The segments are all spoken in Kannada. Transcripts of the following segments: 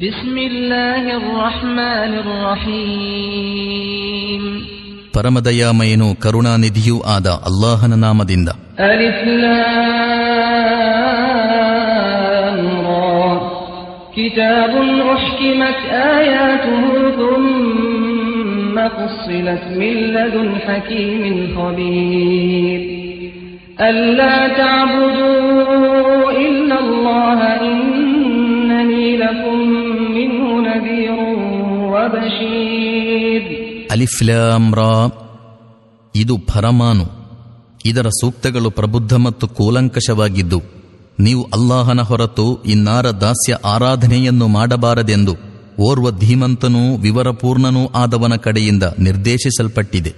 بسم الله الرحمن الرحيم ಪರಮದಯಾಮಯನು ಕರುಣಾನಿಧಿಯೂ ಆದ ಅಲ್ಲಾಹನ ನಾಮದಿಂದ ألف لام را كتاب أحكمت آياته ثم فصلت من لدن حكيم خبير ألا تعبدوا إلا الله إنني لكم منه نذير وبشير ಅಲಿಫ್ಲಾಮ್ ರಾ ಇದು ಫರಮಾನು ಇದರ ಸೂಕ್ತಗಳು ಪ್ರಬುದ್ಧ ಮತ್ತು ಕೂಲಂಕಷವಾಗಿದ್ದು ನೀವು ಅಲ್ಲಾಹನ ಹೊರತು ಇನ್ನಾರ ದಾಸ್ಯ ಆರಾಧನೆಯನ್ನು ಮಾಡಬಾರದೆಂದು ಓರ್ವ ಧೀಮಂತನೂ ವಿವರಪೂರ್ಣನೂ ಆದವನ ಕಡೆಯಿಂದ ನಿರ್ದೇಶಿಸಲ್ಪಟ್ಟಿದೆ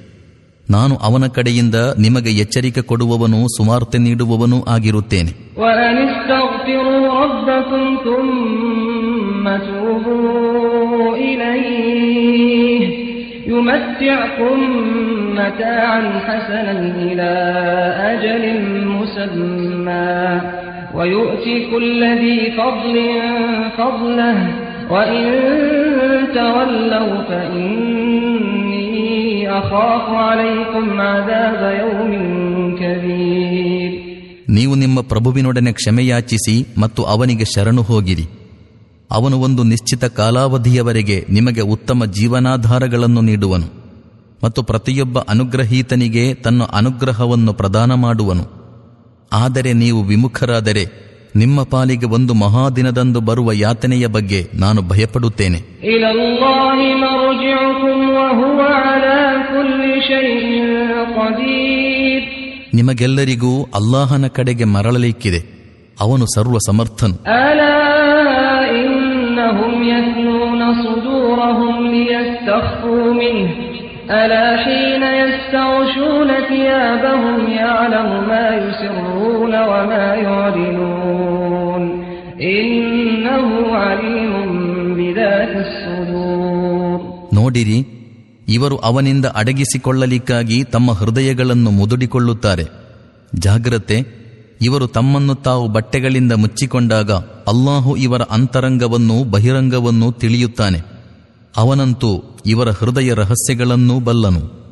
ನಾನು ಅವನ ಕಡೆಯಿಂದ ನಿಮಗೆ ಎಚ್ಚರಿಕೆ ಕೊಡುವವನೂ ಸುವಾರ್ತೆ ನೀಡುವವನೂ ಆಗಿರುತ್ತೇನೆ يمتعكم متاعا حسنا إلى أجل مسمى ويؤتي كل ذي فضل فضله وإن تولوا فإني أخاف عليكم عذاب يوم كبير ನೀವು ನಿಮ್ಮ ಪ್ರಭುವಿನೊಡನೆ ಕ್ಷಮೆಯಾಚಿಸಿ ಮತ್ತು ಅವನಿಗೆ ಶರಣು ಹೋಗಿರಿ ಅವನು ಒಂದು ನಿಶ್ಚಿತ ಕಾಲಾವಧಿಯವರೆಗೆ ನಿಮಗೆ ಉತ್ತಮ ಜೀವನಾಧಾರಗಳನ್ನು ನೀಡುವನು ಮತ್ತು ಪ್ರತಿಯೊಬ್ಬ ಅನುಗ್ರಹೀತನಿಗೆ ತನ್ನ ಅನುಗ್ರಹವನ್ನು ಪ್ರದಾನ ಮಾಡುವನು. ಆದರೆ ನೀವು ವಿಮುಖರಾದರೆ ನಿಮ್ಮ ಪಾಲಿಗೆ ಒಂದು ಮಹಾದಿನದಂದು ಬರುವ ಯಾತನೆಯ ಬಗ್ಗೆ ನಾನು ಭಯಪಡುತ್ತೇನೆ. ನಿಮಗೆಲ್ಲರಿಗೂ ಅಲ್ಲಾಹನ ಕಡೆಗೆ ಮರಳಲಿಕ್ಕಿದೆ. ಅವನು ಸರ್ವ ಸಮರ್ಥನು ليستخفوا منه ألا حين يستغشون ثيابهم يعلم ما يسرون وما يعلنون إنه عليم بذات الصدور ನೋಡಿರಿ ಇವರು ಅವನಿಂದ ಅಡಗಿಸಿಕೊಳ್ಳಲಿಕ್ಕಾಗಿ ತಮ್ಮ ಹೃದಯಗಳನ್ನು ಮುದುಡಿಕೊಳ್ಳುತ್ತಾರೆ ಜಾಗ್ರತೆ ಇವರು ತಮ್ಮನ್ನು ತಾವು ಬಟ್ಟೆಗಳಿಂದ ಮುಚ್ಚಿಕೊಂಡಾಗ ಅಲ್ಲಾಹು ಇವರ ಅಂತರಂಗವನ್ನು ಬಹಿರಂಗವನ್ನೂ ತಿಳಿಯುತ್ತಾನೆ ಅವನಂತೂ ಇವರ ಹೃದಯ ರಹಸ್ಯಗಳನ್ನೂ ಬಲ್ಲನು.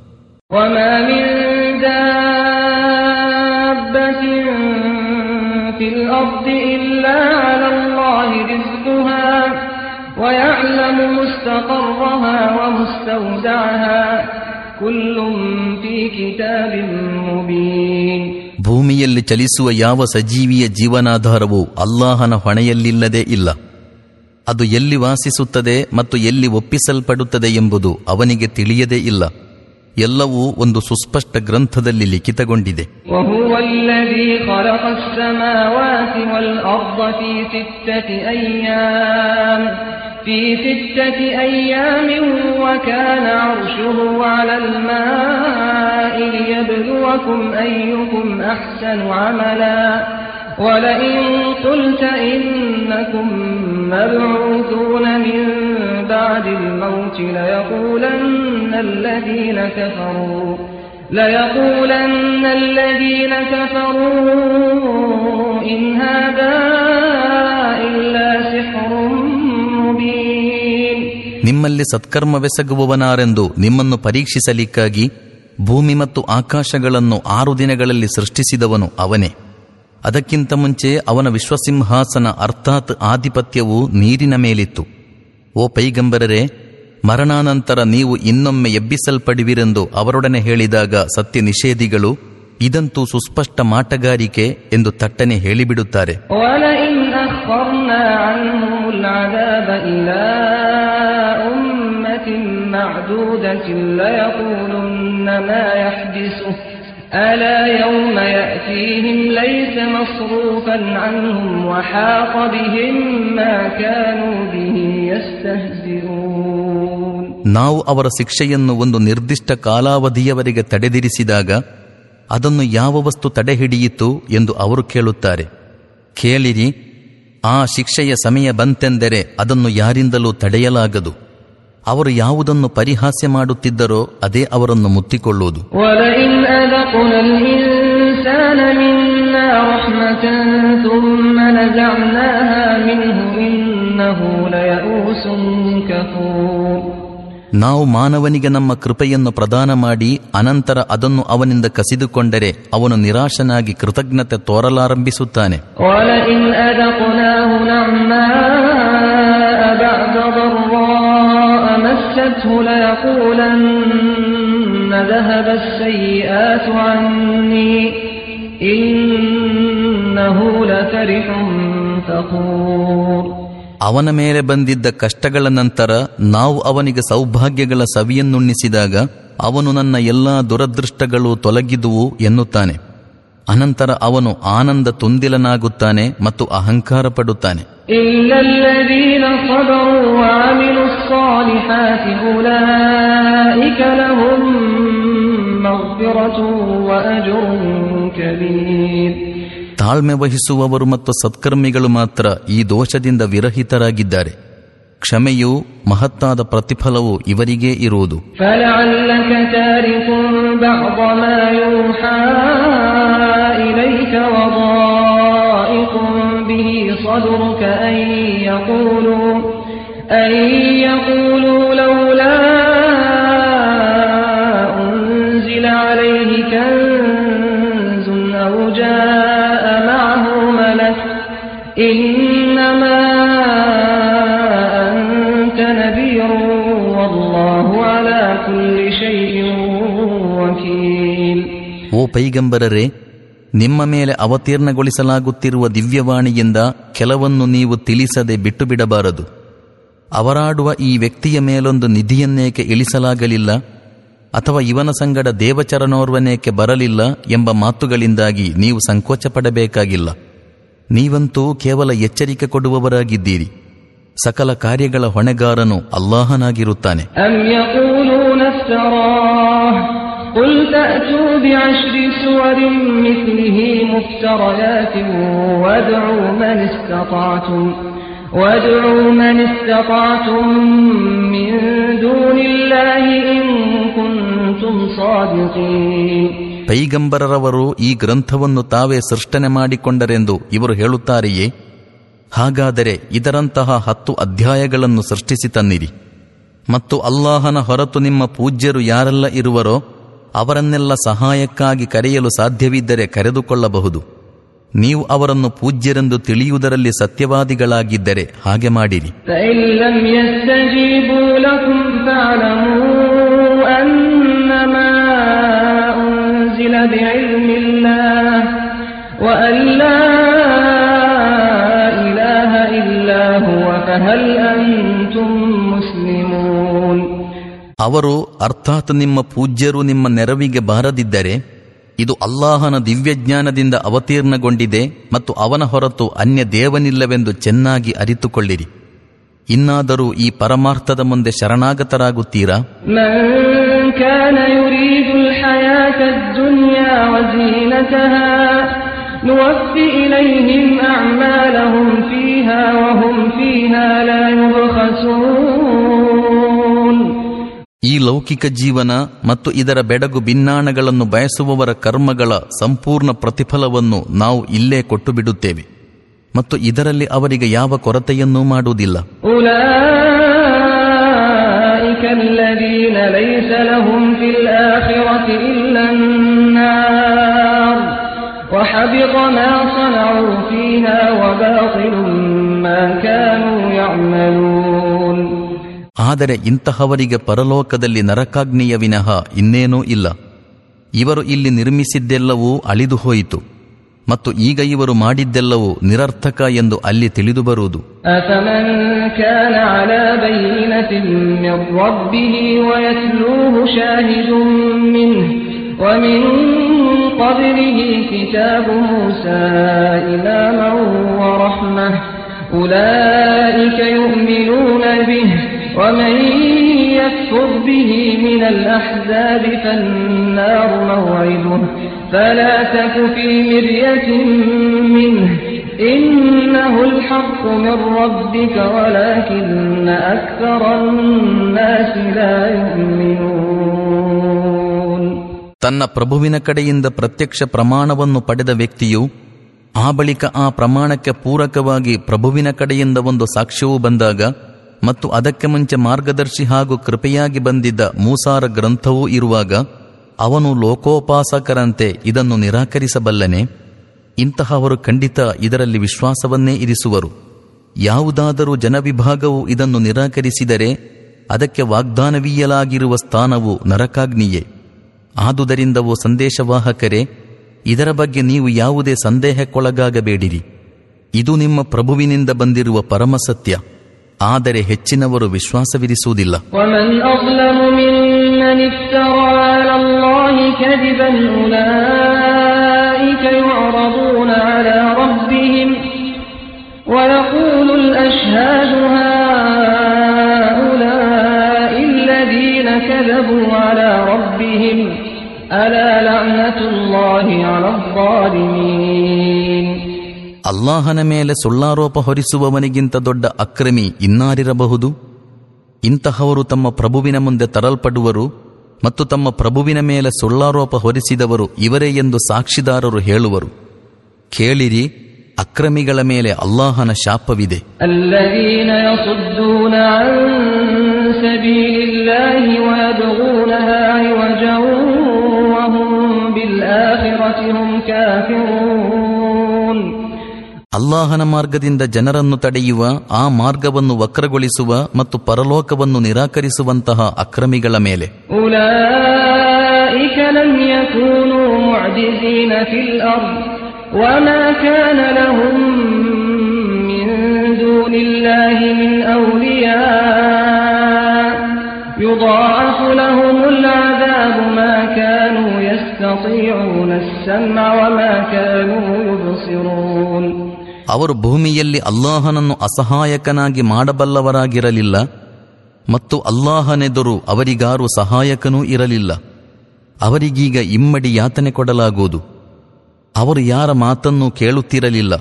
ಭೂಮಿಯಲ್ಲಿ ಚಲಿಸುವ ಯಾವ ಸಜೀವಿಯ ಜೀವನಾಧಾರವೂ ಅಲ್ಲಾಹನ ಹೊಣೆಯಲ್ಲಿಲ್ಲದೇ ಇಲ್ಲ. ಅದು ಎಲ್ಲಿ ವಾಸಿಸುತ್ತದೆ ಮತ್ತು ಎಲ್ಲಿ ಒಪ್ಪಿಸಲ್ಪಡುತ್ತದೆ ಎಂಬುದು ಅವನಿಗೆ ತಿಳಿಯದೇ ಇಲ್ಲ. ಎಲ್ಲವೂ ಒಂದು ಸುಸ್ಪಷ್ಟ ಗ್ರಂಥದಲ್ಲಿ ಲಿಖಿತಗೊಂಡಿದೆ. ಅಯ್ಯುಕುಂ ಅಹ್ಸನು ಅಮಲ. السماوات والأرض في ستة أيام في ستة أيام وكان عرشه على الماء ليبلوكم أيكم أحسن عملا ولئن قلت إنكم مبعوثون من بعد الموت ليقولن الذين كفروا ليقولن الذين كفروا إن هذا إلا سحر مبين ನಿಮ್ಮಲ್ಲಿ ಸತ್ಕರ್ಮವೆಸಗುವವನಾರೆಂದು ನಿಮ್ಮನ್ನು ಪರೀಕ್ಷಿಸಲಿಕ್ಕಾಗಿ ಭೂಮಿ ಮತ್ತು ಆಕಾಶಗಳನ್ನು ಆರು ದಿನಗಳಲ್ಲಿ ಸೃಷ್ಟಿಸಿದವನು ಅವನೇ ಅದಕ್ಕಿಂತ ಮುಂಚೆ ಅವನ ವಿಶ್ವಸಿಂಹಾಸನ ಅರ್ಥಾತ್ ಆಧಿಪತ್ಯವು ನೀರಿನ ಮೇಲಿತ್ತು. ಓ ಪೈಗಂಬರರೆ, ಮರಣಾನಂತರ ನೀವು ಇನ್ನೊಮ್ಮೆ ಎಬ್ಬಿಸಲ್ಪಡುವಿರೆಂದು ಅವರೊಡನೆ ಹೇಳಿದಾಗ ಸತ್ಯ ನಿಷೇಧಿಗಳು ಇದಂತೂ ಸುಸ್ಪಷ್ಟ ಮಾಟಗಾರಿಕೆ ಎಂದು ತಟ್ಟನೆ ಹೇಳಿಬಿಡುತ್ತಾರೆ. ولئن أخرنا عنهم العذاب إلى أمة معدودة ليقولن ما يحدثه ألا يوم يأتيهم ليس مصروفا عنهم وحاق بهم ما كانوا به يستهزئون ನಾವು ಅವರ ಶಿಕ್ಷೆಯನ್ನು ಒಂದು ನಿರ್ದಿಷ್ಟ ಕಾಲಾವಧಿಯವರೆಗೆ ತಡೆದಿರಿಸಿದಾಗ ಅದನ್ನು ಯಾವ ವಸ್ತು ತಡೆಹಿಡಿಯಿತು ಎಂದು ಅವರು ಕೇಳುತ್ತಾರೆ ಕೇಳಿರಿ ಆ ಶಿಕ್ಷೆಯ ಸಮಯ ಬಂತೆಂದರೆ ಅದನ್ನು ಯಾರಿಂದಲೂ ತಡೆಯಲಾಗದು ಅವರು ಯಾವುದನ್ನು ಪರಿಹಾಸ್ಯ ಮಾಡುತ್ತಿದ್ದರೋ ಅದೇ ಅವರನ್ನು ಮುತ್ತಿಕೊಳ್ಳುವುದು. ನಾವು ಮಾನವನಿಗೆ ನಮ್ಮ ಕೃಪೆಯನ್ನು ಪ್ರದಾನ ಮಾಡಿ ಅನಂತರ ಅದನ್ನು ಅವನಿಂದ ಕಸಿದುಕೊಂಡರೆ ಅವನು ನಿರಾಶನಾಗಿ ಕೃತಜ್ಞತೆ ತೋರಲಾರಂಭಿಸುತ್ತಾನೆ. ولئن أذقناه نعماء بعد ضراء مسته ليقولن ذهب السيئات عني إنه لفرح فخور ಅವನ ಮೇಲೆ ಬಂದಿದ್ದ ಕಷ್ಟಗಳ ನಂತರ ನಾವು ಅವನಿಗೆ ಸೌಭಾಗ್ಯಗಳ ಸವಿಯನ್ನುಣ್ಣಿಸಿದಾಗ ಅವನು ನನ್ನ ಎಲ್ಲಾ ದುರದೃಷ್ಟಗಳು ತೊಲಗಿದುವು ಎನ್ನುತ್ತಾನೆ ಅನಂತರ ಅವನು ಆನಂದ ತುಂದಿಲನಾಗುತ್ತಾನೆ ಮತ್ತು ಅಹಂಕಾರ ಪಡುತ್ತಾನೆ إلا الذين صبروا وعملوا الصالحات أولئك لهم مغفرة وأجر كبير ತಾಳ್ಮೆ ವಹಿಸುವವರು ಮತ್ತು ಸತ್ಕರ್ಮಿಗಳು ಮಾತ್ರ ಈ ದೋಷದಿಂದ ವಿರಹಿತರಾಗಿದ್ದಾರೆ ಕ್ಷಮೆಯು ಮಹತ್ತಾದ ಪ್ರತಿಫಲವು ಇವರಿಗೇ ಇರುವುದು فلعلك تارك بعض ما يوحى إليك وضائق به صدرك أن يقولوا أن يقولوا لولا أنزل عليه كنز أو جاء معه ملك إنما أنت نذير والله على كل شيء وكيل ಓ ಪೈಗಂಬರರೇ ನಿಮ್ಮ ಮೇಲೆ ಅವತೀರ್ಣಗೊಳಿಸಲಾಗುತ್ತಿರುವ ದಿವ್ಯವಾಣಿಯಿಂದ ಕೆಲವನ್ನು ನೀವು ತಿಳಿಸದೆ ಬಿಟ್ಟು ಬಿಡಬಾರದು ಅವರಾಡುವ ಈ ವ್ಯಕ್ತಿಯ ಮೇಲೊಂದು ನಿಧಿಯನ್ನೇಕೆ ಇಳಿಸಲಾಗಲಿಲ್ಲ ಅಥವಾ ಇವನ ಸಂಗಡ ದೇವಚರನೋರ್ವನೇಕೆ ಬರಲಿಲ್ಲ ಎಂಬ ಮಾತುಗಳಿಂದಾಗಿ ನೀವು ಸಂಕೋಚ ಪಡಬೇಕಾಗಿಲ್ಲ ನೀವಂತೂ ಕೇವಲ ಎಚ್ಚರಿಕೆ ಕೊಡುವವರಾಗಿದ್ದೀರಿ ಸಕಲ ಕಾರ್ಯಗಳ ಹೊಣೆಗಾರನು ಅಲ್ಲಾಹನಾಗಿರುತ್ತಾನೆ أم يقولون افتراه قل تأتوا بعشر سور مثله مفتريات وادعوا من استطعتم وادعوا من استطعتم من دون الله إن كنتم صادقين ಪೈಗಂಬರರವರು ಈ ಗ್ರಂಥವನ್ನು ತಾವೇ ಸೃಷ್ಟನೆ ಮಾಡಿಕೊಂಡರೆಂದು ಇವರು ಹೇಳುತ್ತಾರೆಯೇ ಹಾಗಾದರೆ ಇದರಂತಹ ಹತ್ತು ಅಧ್ಯಾಯಗಳನ್ನು ಸೃಷ್ಟಿಸಿ ತನ್ನಿರಿ ಮತ್ತು ಅಲ್ಲಾಹನ ಹೊರತು ನಿಮ್ಮ ಪೂಜ್ಯರು ಯಾರೆಲ್ಲ ಇರುವರೋ ಅವರನ್ನೆಲ್ಲ ಸಹಾಯಕ್ಕಾಗಿ ಕರೆಯಲು ಸಾಧ್ಯವಿದ್ದರೆ ಕರೆದುಕೊಳ್ಳಬಹುದು ನೀವು ಅವರನ್ನು ಪೂಜ್ಯರೆಂದು ತಿಳಿಯುವುದರಲ್ಲಿ ಸತ್ಯವಾದಿಗಳಾಗಿದ್ದರೆ ಹಾಗೆ ಮಾಡಿರಿ. ಅವರು ಅರ್ಥಾತ್ ನಿಮ್ಮ ಪೂಜ್ಯರು ನಿಮ್ಮ ನೆರವಿಗೆ ಬಾರದಿದ್ದರೆ ಇದು ಅಲ್ಲಾಹನ ದಿವ್ಯಜ್ಞಾನದಿಂದ ಅವತೀರ್ಣಗೊಂಡಿದೆ ಮತ್ತು ಅವನ ಹೊರತು ಅನ್ಯ ದೇವನಿಲ್ಲವೆಂದು ಚೆನ್ನಾಗಿ ಅರಿತುಕೊಳ್ಳಿರಿ. ಇನ್ನಾದರೂ ಈ ಪರಮಾರ್ಥದ ಮುಂದೆ ಶರಣಾಗತರಾಗುತ್ತೀರಾ? ಈ ಲೌಕಿಕ ಜೀವನ ಮತ್ತು ಇದರ ಬೆಡಗು ಭಿನ್ನಾಣಗಳನ್ನು ಬಯಸುವವರ ಕರ್ಮಗಳ ಸಂಪೂರ್ಣ ಪ್ರತಿಫಲವನ್ನು ನಾವು ಇಲ್ಲೇ ಕೊಟ್ಟು ಬಿಡುತ್ತೇವೆ ಮತ್ತು ಇದರಲ್ಲಿ ಅವರಿಗೆ ಯಾವ ಕೊರತೆಯನ್ನೂ ಮಾಡುವುದಿಲ್ಲ أولئك الذين ليس لهم في الآخرة إلا النار وحبط ما صنعوا فيها وباطل ما كانوا يعملون ಆದರೆ ಇಂತಹವರಿಗೆ ಪರಲೋಕದಲ್ಲಿ ನರಕಾಗ್ನಿಯ ವಿನಃ ಇನ್ನೇನೂ ಇಲ್ಲ. ಇವರು ಇಲ್ಲಿ ನಿರ್ಮಿಸಿದ್ದೆಲ್ಲವೂ ಅಳಿದು ಹೋಯಿತು. ಮತ್ತು ಈಗ ಇವರು ಮಾಡಿದ್ದೆಲ್ಲವೂ ನಿರರ್ಥಕ ಎಂದು ಅಲ್ಲಿ ತಿಳಿದು ಬರುವುದು. ಅತಮನ್ كان على بينة من ربه ويتلوه شاهد منه ومن قبله كتاب موسى إماما ورحمة أولئك يؤمنون به ومن يكفر به من الأحزاب فالنار موعده فلا تك في مرية منه إنه الحق من ربك ولكن أكثر الناس لا يؤمنون ತನ್ನ ಪ್ರಭುವಿನ ಕಡೆಯಿಂದ ಪ್ರತ್ಯಕ್ಷ ಪ್ರಮಾಣವನ್ನು ಪಡೆದ ವ್ಯಕ್ತಿಯು ಆ ಬಳಿಕ ಆ ಪ್ರಮಾಣಕ್ಕೆ ಪೂರಕವಾಗಿ ಪ್ರಭುವಿನ ಕಡೆಯಿಂದ ಒಂದು ಸಾಕ್ಷ್ಯವು ಬಂದಾಗ ಮತ್ತು ಅದಕ್ಕೆ ಮುಂಚೆ ಮಾರ್ಗದರ್ಶಿ ಹಾಗೂ ಕೃಪೆಯಾಗಿ ಬಂದಿದ್ದ ಮೂಸಾರ ಗ್ರಂಥವೂ ಇರುವಾಗ, ಅವನು ಲೋಕೋಪಾಸಕರಂತೆ ಇದನ್ನು ನಿರಾಕರಿಸಬಲ್ಲನೆ? ಇಂತಹವರು ಖಂಡಿತ ಇದರಲ್ಲಿ ವಿಶ್ವಾಸವನ್ನೇ ಇರಿಸುವರು. ಯಾವುದಾದರೂ ಜನವಿಭಾಗವು ಇದನ್ನು ನಿರಾಕರಿಸಿದರೆ, ಅದಕ್ಕೆ ವಾಗ್ದಾನವೀಯಲಾಗಿರುವ ಸ್ಥಾನವು ನರಕಾಗ್ನಿಯೇ. ಆದುದರಿಂದವೋ ಸಂದೇಶವಾಹಕರೇ, ಇದರ ಬಗ್ಗೆ ನೀವು ಯಾವುದೇ ಸಂದೇಹಕ್ಕೊಳಗಾಗಬೇಡಿರಿ. ಇದು ನಿಮ್ಮ ಪ್ರಭುವಿನಿಂದ ಬಂದಿರುವ ಪರಮಸತ್ಯ. ಆದರೆ ಹೆಚ್ಚಿನವರು ವಿಶ್ವಾಸವಿರಿಸುವುದಿಲ್ಲ ومن أظلم ممن افترى على الله كذبا أولئك يعرضون على ربهم ويقول الأشهاد هؤلاء الذين كذبوا على ربهم ألا لعنة الله على الظالمين ಅಲ್ಲಾಹನ ಮೇಲೆ ಸುಳ್ಳಾರೋಪ ಹೊರಿಸುವವನಿಗಿಂತ ದೊಡ್ಡ ಅಕ್ರಮಿ ಇನ್ನಾರಿರಬಹುದು? ಇಂತಹವರು ತಮ್ಮ ಪ್ರಭುವಿನ ಮುಂದೆ ತರಲ್ಪಡುವರು ಮತ್ತು ತಮ್ಮ ಪ್ರಭುವಿನ ಮೇಲೆ ಸುಳ್ಳಾರೋಪ ಹೊರಿಸಿದವರು ಇವರೇ ಎಂದು ಸಾಕ್ಷಿದಾರರು ಹೇಳುವರು. ಕೇಳಿರಿ, ಅಕ್ರಮಿಗಳ ಮೇಲೆ ಅಲ್ಲಾಹನ ಶಾಪವಿದೆ. ಅಲ್ಲದೀನ ಅಲ್ಲಾಹನ ಮಾರ್ಗದಿಂದ ಜನರನ್ನು ತಡೆಯುವ ಆ ಮಾರ್ಗವನ್ನು ವಕ್ರಗೊಳಿಸುವ ಮತ್ತು ಪರಲೋಕವನ್ನು ನಿರಾಕರಿಸುವಂತಹ ಅಕ್ರಮಿಗಳ ಮೇಲೆ. ಅವರು ಭೂಮಿಯಲ್ಲಿ ಅಲ್ಲಾಹನನ್ನು ಅಸಹಾಯಕನಾಗಿ ಮಾಡಬಲ್ಲವರಾಗಿರಲಿಲ್ಲ ಮತ್ತು ಅಲ್ಲಾಹನೆದುರು ಅವರಿಗಾರು ಸಹಾಯಕನೂ ಇರಲಿಲ್ಲ. ಅವರಿಗೀಗ ಇಮ್ಮಡಿ ಯಾತನೆ ಕೊಡಲಾಗುವುದು. ಅವರು ಯಾರ ಮಾತನ್ನು ಕೇಳುತ್ತಿರಲಿಲ್ಲ.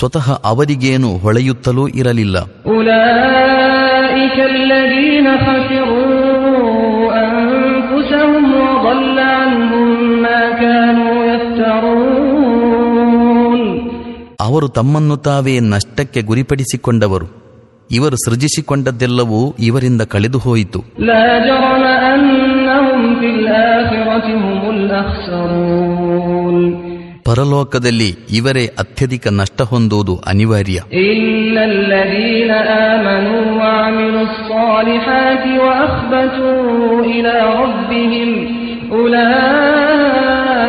ಸ್ವತಃ ಅವರಿಗೇನು ಹೊಳೆಯುತ್ತಲೂ ಇರಲಿಲ್ಲ. ಅವರು ತಮ್ಮನ್ನು ತಾವೇ ನಷ್ಟಕ್ಕೆ ಗುರಿಪಡಿಸಿಕೊಂಡವರು. ಇವರು ಸೃಜಿಸಿಕೊಂಡದ್ದೆಲ್ಲವೂ ಇವರಿಂದ ಕಳೆದು ಹೋಯಿತು. ಪರಲೋಕದಲ್ಲಿ ಇವರೇ ಅತ್ಯಧಿಕ ನಷ್ಟ ಹೊಂದುವುದು ಅನಿವಾರ್ಯ. ಉಲಾ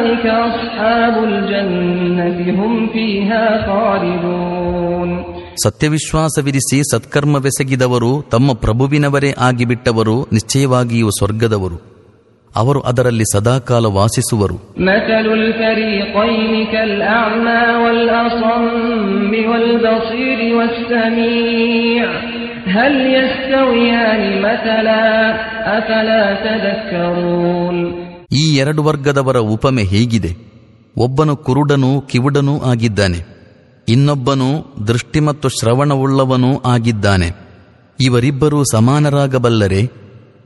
أولئك أصحاب الجنة هم فيها خالدون ಸತ್ಯವಿಶ್ವಾಸವಿರಿಸಿ ಸತ್ಕರ್ಮವೆಸಗಿದವರು ತಮ್ಮ ಪ್ರಭುವಿನವರೇ ಆಗಿಬಿಟ್ಟವರು ನಿಶ್ಚಯವಾಗಿಯೂ ಸ್ವರ್ಗದವರು ಅವರು ಅದರಲ್ಲಿ ಸದಾಕಾಲ ವಾಸಿಸುವರು ಈ ಎರಡು ವರ್ಗದವರ ಉಪಮೆ ಹೇಗಿದೆ. ಒಬ್ಬನು ಕುರುಡನೂ ಕಿವುಡನೂ ಆಗಿದ್ದಾನೆ. ಇನ್ನೊಬ್ಬನು ದೃಷ್ಟಿ ಮತ್ತು ಶ್ರವಣವುಳ್ಳವನೂ ಆಗಿದ್ದಾನೆ. ಇವರಿಬ್ಬರೂ ಸಮಾನರಾಗಬಲ್ಲರೆ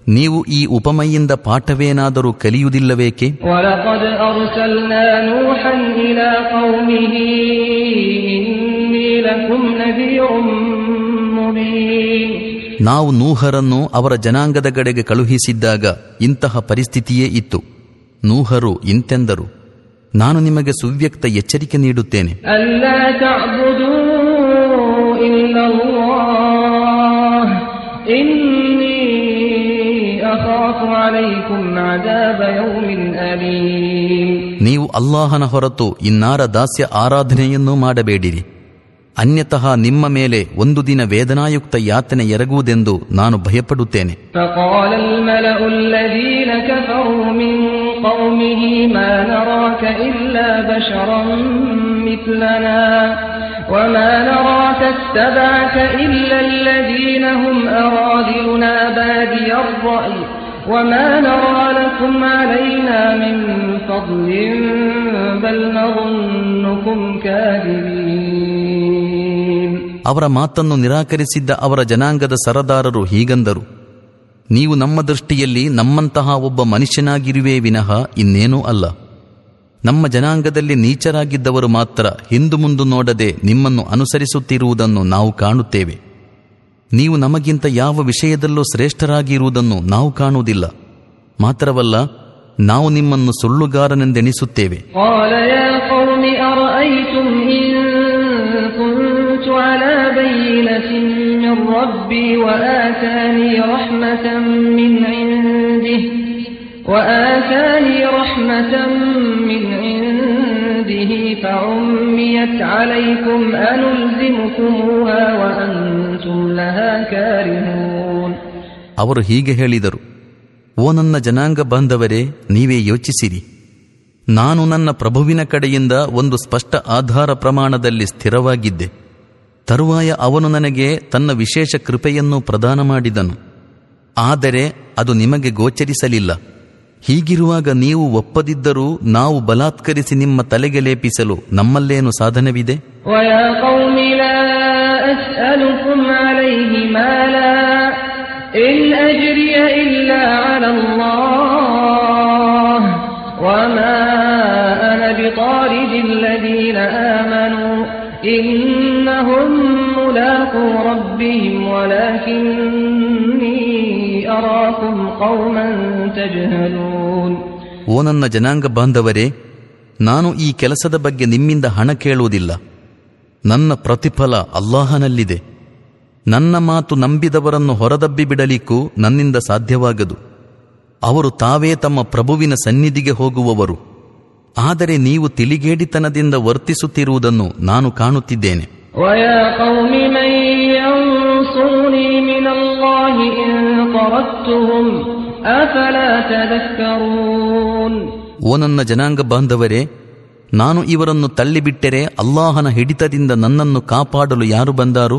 ನೀವು ಈ ಉಪಮೆಯಿಂದ ಪಾಠವೇನಾದರೂ ಕಲಿಯುವುದಿಲ್ಲವೇಕೆ? ನಾವು ನೂಹರನ್ನು ಅವರ ಜನಾಂಗದ ಕಡೆಗೆ ಕಳುಹಿಸಿದ್ದಾಗ ಇಂತಹ ಪರಿಸ್ಥಿತಿಯೇ ಇತ್ತು. ನೂಹರು ಇಂತೆಂದರು ನಾನು ನಿಮಗೆ ಸುವ್ಯಕ್ತ ಎಚ್ಚರಿಕೆ ನೀಡುತ್ತೇನೆ. ನೀವು ಅಲ್ಲಾಹನ ಹೊರತು ಇನ್ನಾರ ದಾಸ್ಯ ಆರಾಧನೆಯನ್ನು ಮಾಡಬೇಡಿರಿ. ಅನ್ಯತಃ ನಿಮ್ಮ ಮೇಲೆ ಒಂದು ದಿನ ವೇದನಾಯುಕ್ತ ಯಾತನೆ ಎರಗುವುದೆಂದು ನಾನು ಭಯಪಡುತ್ತೇನೆ. فقال الملأ الذين كفروا من قومه ما نراك إلا بشرا مثلنا وما نراك اتبعك إلا الذين هم أراذلنا بادي الرأي وما نرى لكم علينا من فضل بل نظنكم كاذبين ಅವರ ಮಾತನ್ನು ನಿರಾಕರಿಸಿದ್ದ ಅವರ ಜನಾಂಗದ ಸರದಾರರು ಹೀಗಂದರು ನೀವು ನಮ್ಮ ದೃಷ್ಟಿಯಲ್ಲಿ ನಮ್ಮಂತಹ ಒಬ್ಬ ಮನುಷ್ಯನಾಗಿರುವೆ ವಿನಃ ಇನ್ನೇನೂ ಅಲ್ಲ. ನಮ್ಮ ಜನಾಂಗದಲ್ಲಿ ನೀಚರಾಗಿದ್ದವರು ಮಾತ್ರ ಹಿಂದು ಮುಂದು ನೋಡದೆ ನಿಮ್ಮನ್ನು ಅನುಸರಿಸುತ್ತಿರುವುದನ್ನು ನಾವು ಕಾಣುತ್ತೇವೆ. ನೀವು ನಮಗಿಂತ ಯಾವ ವಿಷಯದಲ್ಲೂ ಶ್ರೇಷ್ಠರಾಗಿರುವುದನ್ನು ನಾವು ಕಾಣುವುದಿಲ್ಲ. ಮಾತ್ರವಲ್ಲ, ನಾವು ನಿಮ್ಮನ್ನು ಸುಳ್ಳುಗಾರನೆಂದೆಣಿಸುತ್ತೇವೆ. ربي وآتاني رحمة من عنده وآتاني رحمة من عنده فعميت عليكم أنلزمكموها وأنتم لها كارهون ಅವರು ಹೀಗೆ ಹೇಳಿದರು ಓ ನನ್ನ ಜನಾಂಗ ಬಾಂಧವರೇ ನೀವೇ ಯೋಚಿಸಿರಿ ನಾನು ನನ್ನ ಪ್ರಭುವಿನ ಕಡೆಯಿಂದ ಒಂದು ಸ್ಪಷ್ಟ ಆಧಾರ ಪ್ರಮಾಣದಲ್ಲಿ ಸ್ಥಿರವಾಗಿದ್ದೆ ತರುವಾಯ ಅವನು ನನಗೆ ತನ್ನ ವಿಶೇಷ ಕೃಪೆಯನ್ನು ಪ್ರದಾನ ಮಾಡಿದನು ಆದರೆ ಅದು ನಿಮಗೆ ಗೋಚರಿಸಲಿಲ್ಲ ಹೀಗಿರುವಾಗ ನೀವು ಒಪ್ಪದಿದ್ದರೂ ನಾವು ಬಲಾತ್ಕರಿಸಿ ನಿಮ್ಮ ತಲೆಗೆ ಲೇಪಿಸಲು ನಮ್ಮಲ್ಲೇನು ಸಾಧನವಿದೆ ويا قوم لا أسألكم عليه مالا إن أجري إلا على الله ಓ ನನ್ನ ಜನಾಂಗ ಬಾಂಧವರೇ ನಾನು ಈ ಕೆಲಸದ ಬಗ್ಗೆ ನಿಮ್ಮಿಂದ ಹಣ ಕೇಳುವುದಿಲ್ಲ. ನನ್ನ ಪ್ರತಿಫಲ ಅಲ್ಲಾಹನಲ್ಲಿದೆ. ನನ್ನ ಮಾತು ನಂಬಿದವರನ್ನು ಹೊರದಬ್ಬಿ ಬಿಡಲಿಕ್ಕೂ ನನ್ನಿಂದ ಸಾಧ್ಯವಾಗದು. ಅವರು ತಾವೇ ತಮ್ಮ ಪ್ರಭುವಿನ ಸನ್ನಿಧಿಗೆ ಹೋಗುವವರು. ಆದರೆ ನೀವು ತಿಳಿಗೇಡಿತನದಿಂದ ವರ್ತಿಸುತ್ತಿರುವುದನ್ನು ನಾನು ಕಾಣುತ್ತಿದ್ದೇನೆ. ويا قوم من ينصرني من الله إن طردتهم أفلا تذكرون ಓ ನನ್ನ ಜನಾಂಗ ಬಾಂಧವರೇ ನಾನು ಇವರನ್ನು ತಳ್ಳಿಬಿಟ್ಟರೆ ಅಲ್ಲಾಹನ ಹಿಡಿತದಿಂದ ನನ್ನನ್ನು ಕಾಪಾಡಲು ಯಾರು ಬಂದಾರು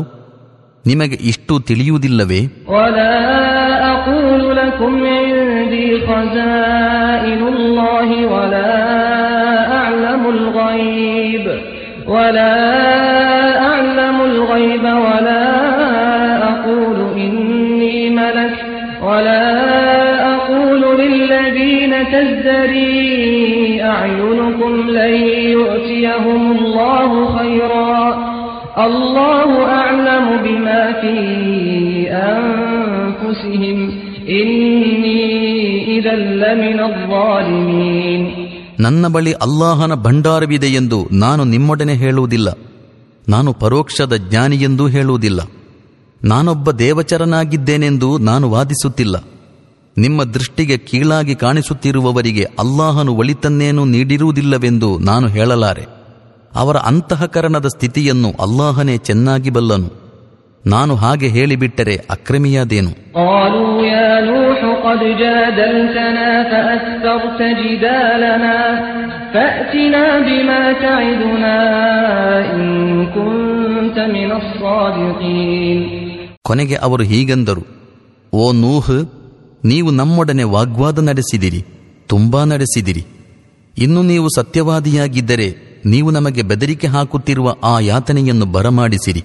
ನಿಮಗೆ ಇಷ್ಟು ತಿಳಿಯುವುದಿಲ್ಲವೇ ولا أقول لكم عندي خزائن الله ولا أعلم الغيب ولا أعينكم لن يؤتيهم الله خيرا الله أعلم بما في أنفسهم إني إذا لمن الظالمين ನನ್ನ ಬಳಿ ಅಲ್ಲಾಹನ ಭಂಡಾರವಿದೆ ಎಂದು ನಾನು ನಿಮ್ಮೊಡನೆ ಹೇಳುವುದಿಲ್ಲ ನಾನು ಪರೋಕ್ಷದ ಜ್ಞಾನಿಯೆಂದೂ ಹೇಳುವುದಿಲ್ಲ ನಾನೊಬ್ಬ ದೇವಚರನಾಗಿದ್ದೇನೆಂದು ನಾನು ವಾದಿಸುತ್ತಿಲ್ಲ ನಿಮ್ಮ ದೃಷ್ಟಿಗೆ ಕೀಳಾಗಿ ಕಾಣಿಸುತ್ತಿರುವವರಿಗೆ ಅಲ್ಲಾಹನು ಒಳಿತನ್ನೇನೂ ನೀಡಿರುವುದಿಲ್ಲವೆಂದು ನಾನು ಹೇಳಲಾರೆ. ಅವರ ಅಂತಃಕರಣದ ಸ್ಥಿತಿಯನ್ನು ಅಲ್ಲಾಹನೇ ಚೆನ್ನಾಗಿ ಬಲ್ಲನು. ನಾನು ಹಾಗೆ ಹೇಳಿಬಿಟ್ಟರೆ ಅಕ್ರಮಿಯಾದೇನು? ಕೊನೆಗೆ ಅವರು ಹೀಗೆಂದರು. ಓ ನೂಹ್ ನೀವು ನಮ್ಮೊಡನೆ ವಾಗ್ವಾದ ನಡೆಸಿದಿರಿ ತುಂಬಾ ನಡೆಸಿದಿರಿ. ಇನ್ನು ನೀವು ಸತ್ಯವಾದಿಯಾಗಿದ್ದರೆ ನೀವು ನಮಗೆ ಬೆದರಿಕೆ ಹಾಕುತ್ತಿರುವ ಆ ಯಾತನೆಯನ್ನು ಬರಮಾಡಿಸಿರಿ.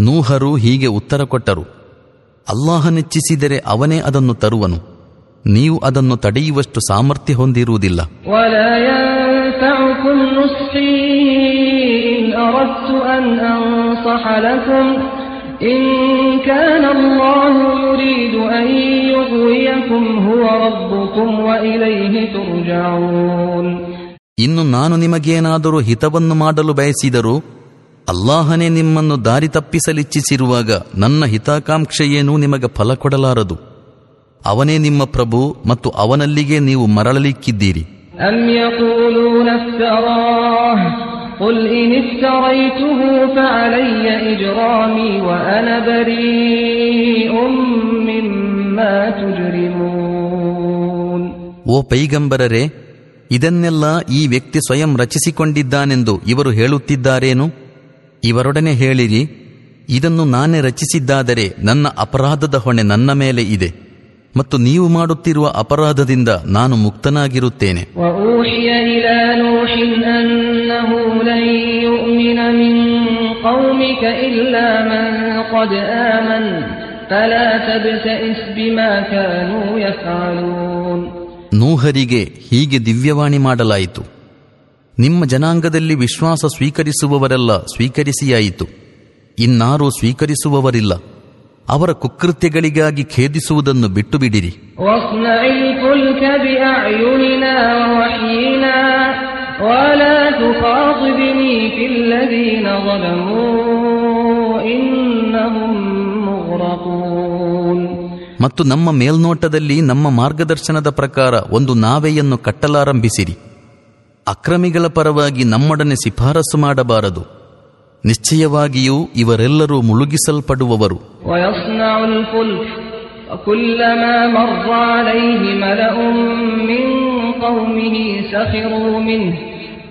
ನೂಹರು ಹೀಗೆ ಉತ್ತರ ಕೊಟ್ಟರು ಅಲ್ಲಾಹನೆಚ್ಚಿಸಿದರೆ ಅವನೇ ಅದನ್ನು ತರುವನು ನೀವು ಅದನ್ನು ತಡೆಯುವಷ್ಟು ಸಾಮರ್ಥ್ಯ ಹೊಂದಿರುವುದಿಲ್ಲ. ولا ينفعكم نصحي إن أردت أن أنصح لكم إن كان الله يريد أن يغويكم هو ربكم وإليه ترجعون ಇನ್ನು ನಾನು ನಿಮಗೇನಾದರೂ ಹಿತವನ್ನು ಮಾಡಲು ಬಯಸಿದರೂ ಅಲ್ಲಾಹನೇ ನಿಮ್ಮನ್ನು ದಾರಿ ತಪ್ಪಿಸಲಿಚ್ಛಿಸಿರುವಾಗ ನನ್ನ ಹಿತಾಕಾಂಕ್ಷೆಯೇನೂ ನಿಮಗೆ ಫಲ ಕೊಡಲಾರದು ಅವನೇ ನಿಮ್ಮ ಪ್ರಭು ಮತ್ತು ಅವನಲ್ಲಿಗೆ ನೀವು ಮರಳಲಿಕ್ಕಿದ್ದೀರಿ أم يقولون افتراه قل إن افتريته فعلي إجرامي وأنا بريء مما تجرمون ಓ ಪೈಗಂಬರರೇ ಇದನ್ನೆಲ್ಲ ಈ ವ್ಯಕ್ತಿ ಸ್ವಯಂ ರಚಿಸಿಕೊಂಡಿದ್ದಾನೆಂದು ಇವರು ಹೇಳುತ್ತಿದ್ದಾರೇನು ಇವರೊಡನೆ ಹೇಳಿರಿ ಇದನ್ನು ನಾನೇ ರಚಿಸಿದ್ದಾದರೆ ನನ್ನ ಅಪರಾಧದ ಹೊಣೆ ನನ್ನ ಮೇಲೆ ಇದೆ ಮತ್ತು ನೀವು ಮಾಡುತ್ತಿರುವ ಅಪರಾಧದಿಂದ ನಾನು ಮುಕ್ತನಾಗಿರುತ್ತೇನೆ. ನೂಹರಿಗೆ ಹೀಗೆ ದಿವ್ಯವಾಣಿ ಮಾಡಲಾಯಿತು. ನಿಮ್ಮ ಜನಾಂಗದಲ್ಲಿ ವಿಶ್ವಾಸ ಸ್ವೀಕರಿಸುವವರೆಲ್ಲ ಸ್ವೀಕರಿಸಿಯಾಯಿತು. ಇನ್ನಾರೂ ಸ್ವೀಕರಿಸುವವರಿಲ್ಲ. ಅವರ ಕುಕೃತ್ಯಗಳಿಗಾಗಿ ಖೇದಿಸುವುದನ್ನು ಬಿಟ್ಟು ಬಿಡಿರಿ ಮತ್ತು ನಮ್ಮ ಮೇಲ್ನೋಟದಲ್ಲಿ ನಮ್ಮ ಮಾರ್ಗದರ್ಶನದ ಪ್ರಕಾರ ಒಂದು ನಾವೆಯನ್ನು ಕಟ್ಟಲಾರಂಭಿಸಿರಿ. ಅಕ್ರಮಿಗಳ ಪರವಾಗಿ ನಮ್ಮೊಡನೆ ಶಿಫಾರಸು ಮಾಡಬಾರದು. ನಿಶ್ಚಯವಾಗಿಯೂ ಇವರೆಲ್ಲರೂ ಮುಳುಗಿಸಲ್ಪಡುವವರು ويصنع الفلك وكلما مر عليه ملأ من قومه سخروا منه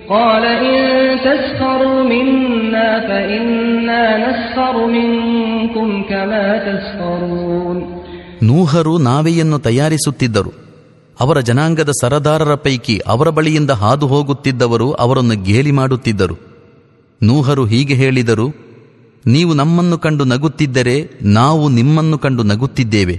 قال إن تسخروا منا فإنا نسخر منكم كما تسخرون ನೂಹರು ನಾವೆಯನ್ನು ತಯಾರಿಸುತ್ತಿದ್ದರು ಅವರ ಜನಾಂಗದ ಸರದಾರರ ಪೈಕಿ ಅವರ ಬಳಿಯಿಂದ ಹಾದು ಹೋಗುತ್ತಿದ್ದವರು ಅವರನ್ನು ಗೇಲಿ ಮಾಡುತ್ತಿದ್ದರು ನೂಹರು ಹೀಗೆ ಹೇಳಿದರು ನೀವು ನಮ್ಮನ್ನು ಕಂಡು ನಗುತ್ತಿದ್ದರೆ ನಾವು ನಿಮ್ಮನ್ನು ಕಂಡು ನಗುತ್ತಿದ್ದೇವೆ.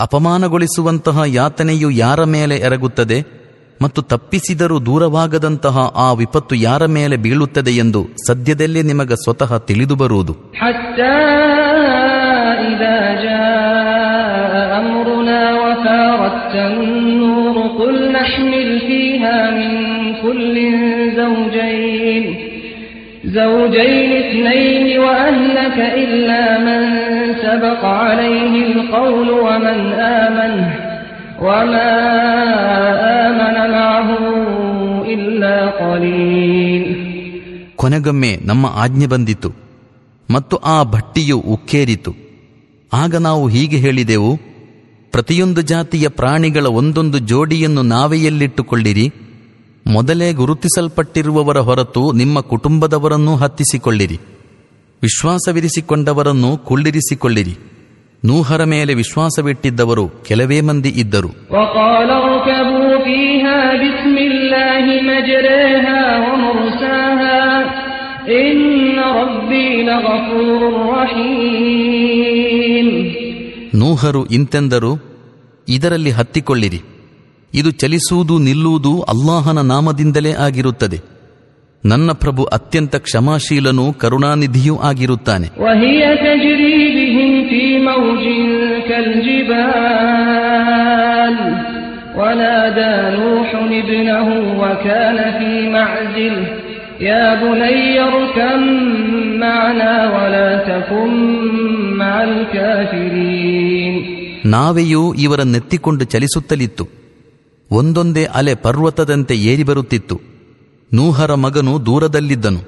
ಅಪಮಾನಗೊಳಿಸುವಂತಹ ಯಾತನೆಯು ಯಾರ ಮೇಲೆ ಎರಗುತ್ತದೆ ಮತ್ತು ತಪ್ಪಿಸಿದರೂ ದೂರವಾಗದಂತಹ ಆ ವಿಪತ್ತು ಯಾರ ಮೇಲೆ ಬೀಳುತ್ತದೆ ಎಂದು ಸದ್ಯದಲ್ಲೇ ನಿಮಗೆ ಸ್ವತಃ ತಿಳಿದು ಬರುವುದು. وفارت النور قل نحمل فيها من كل زوجين زوجين اثنين وأهلك إلا من سبق عليه القول ومن آمن وما آمن معه إلا قليل ಕೊನೆಗೊಮ್ಮೆ ನಮ್ಮ ಆಜ್ಞೆ ಬಂದಿತು ಮತ್ತು ಆ ಭಟ್ಟಿಯು ಉಕ್ಕೇರಿತು ಆಗ ನಾವು ಹೀಗೆ ಹೇಳಿದೆವು ಪ್ರತಿಯೊಂದು ಜಾತಿಯ ಪ್ರಾಣಿಗಳ ಒಂದೊಂದು ಜೋಡಿಯನ್ನು ನಾವೆಯಲ್ಲಿಟ್ಟುಕೊಳ್ಳಿರಿ. ಮೊದಲೇ ಗುರುತಿಸಲ್ಪಟ್ಟಿರುವವರ ಹೊರತು ನಿಮ್ಮ ಕುಟುಂಬದವರನ್ನೂ ಹತ್ತಿಸಿಕೊಳ್ಳಿರಿ. ವಿಶ್ವಾಸವಿರಿಸಿಕೊಂಡವರನ್ನು ಕುಳ್ಳಿರಿಸಿಕೊಳ್ಳಿರಿ. ನೂಹರ ಮೇಲೆ ವಿಶ್ವಾಸವಿಟ್ಟಿದ್ದವರು ಕೆಲವೇ ಮಂದಿ ಇದ್ದರು. ನೂಹರು ಇಂತೆಂದರು ಇದರಲ್ಲಿ ಹತ್ತಿಕೊಳ್ಳಿರಿ ಇದು ಚಲಿಸುವುದು ನಿಲ್ಲುವುದು ಅಲ್ಲಾಹನ ನಾಮದಿಂದಲೇ ಆಗಿರುತ್ತದೆ ನನ್ನ ಪ್ರಭು ಅತ್ಯಂತ ಕ್ಷಮಾಶೀಲನೂ ಕರುಣಾನಿಧಿಯೂ ಆಗಿರುತ್ತಾನೆ وهي تجري بهم في موج كالجبال ونادى نوح ابنه وكان في معزل يا بني اركم معنا ولا تكن مع الكافرين ನಾವೆಯೂ ಇವರನ್ನೆತ್ತಿಕೊಂಡು ಚಲಿಸುತ್ತಲಿತ್ತು ಒಂದೊಂದೇ ಅಲೆ ಪರ್ವತದಂತೆ ಏರಿ ಬರುತ್ತಿತ್ತು ನೂಹರ ಮಗನು ದೂರದಲ್ಲಿದ್ದನು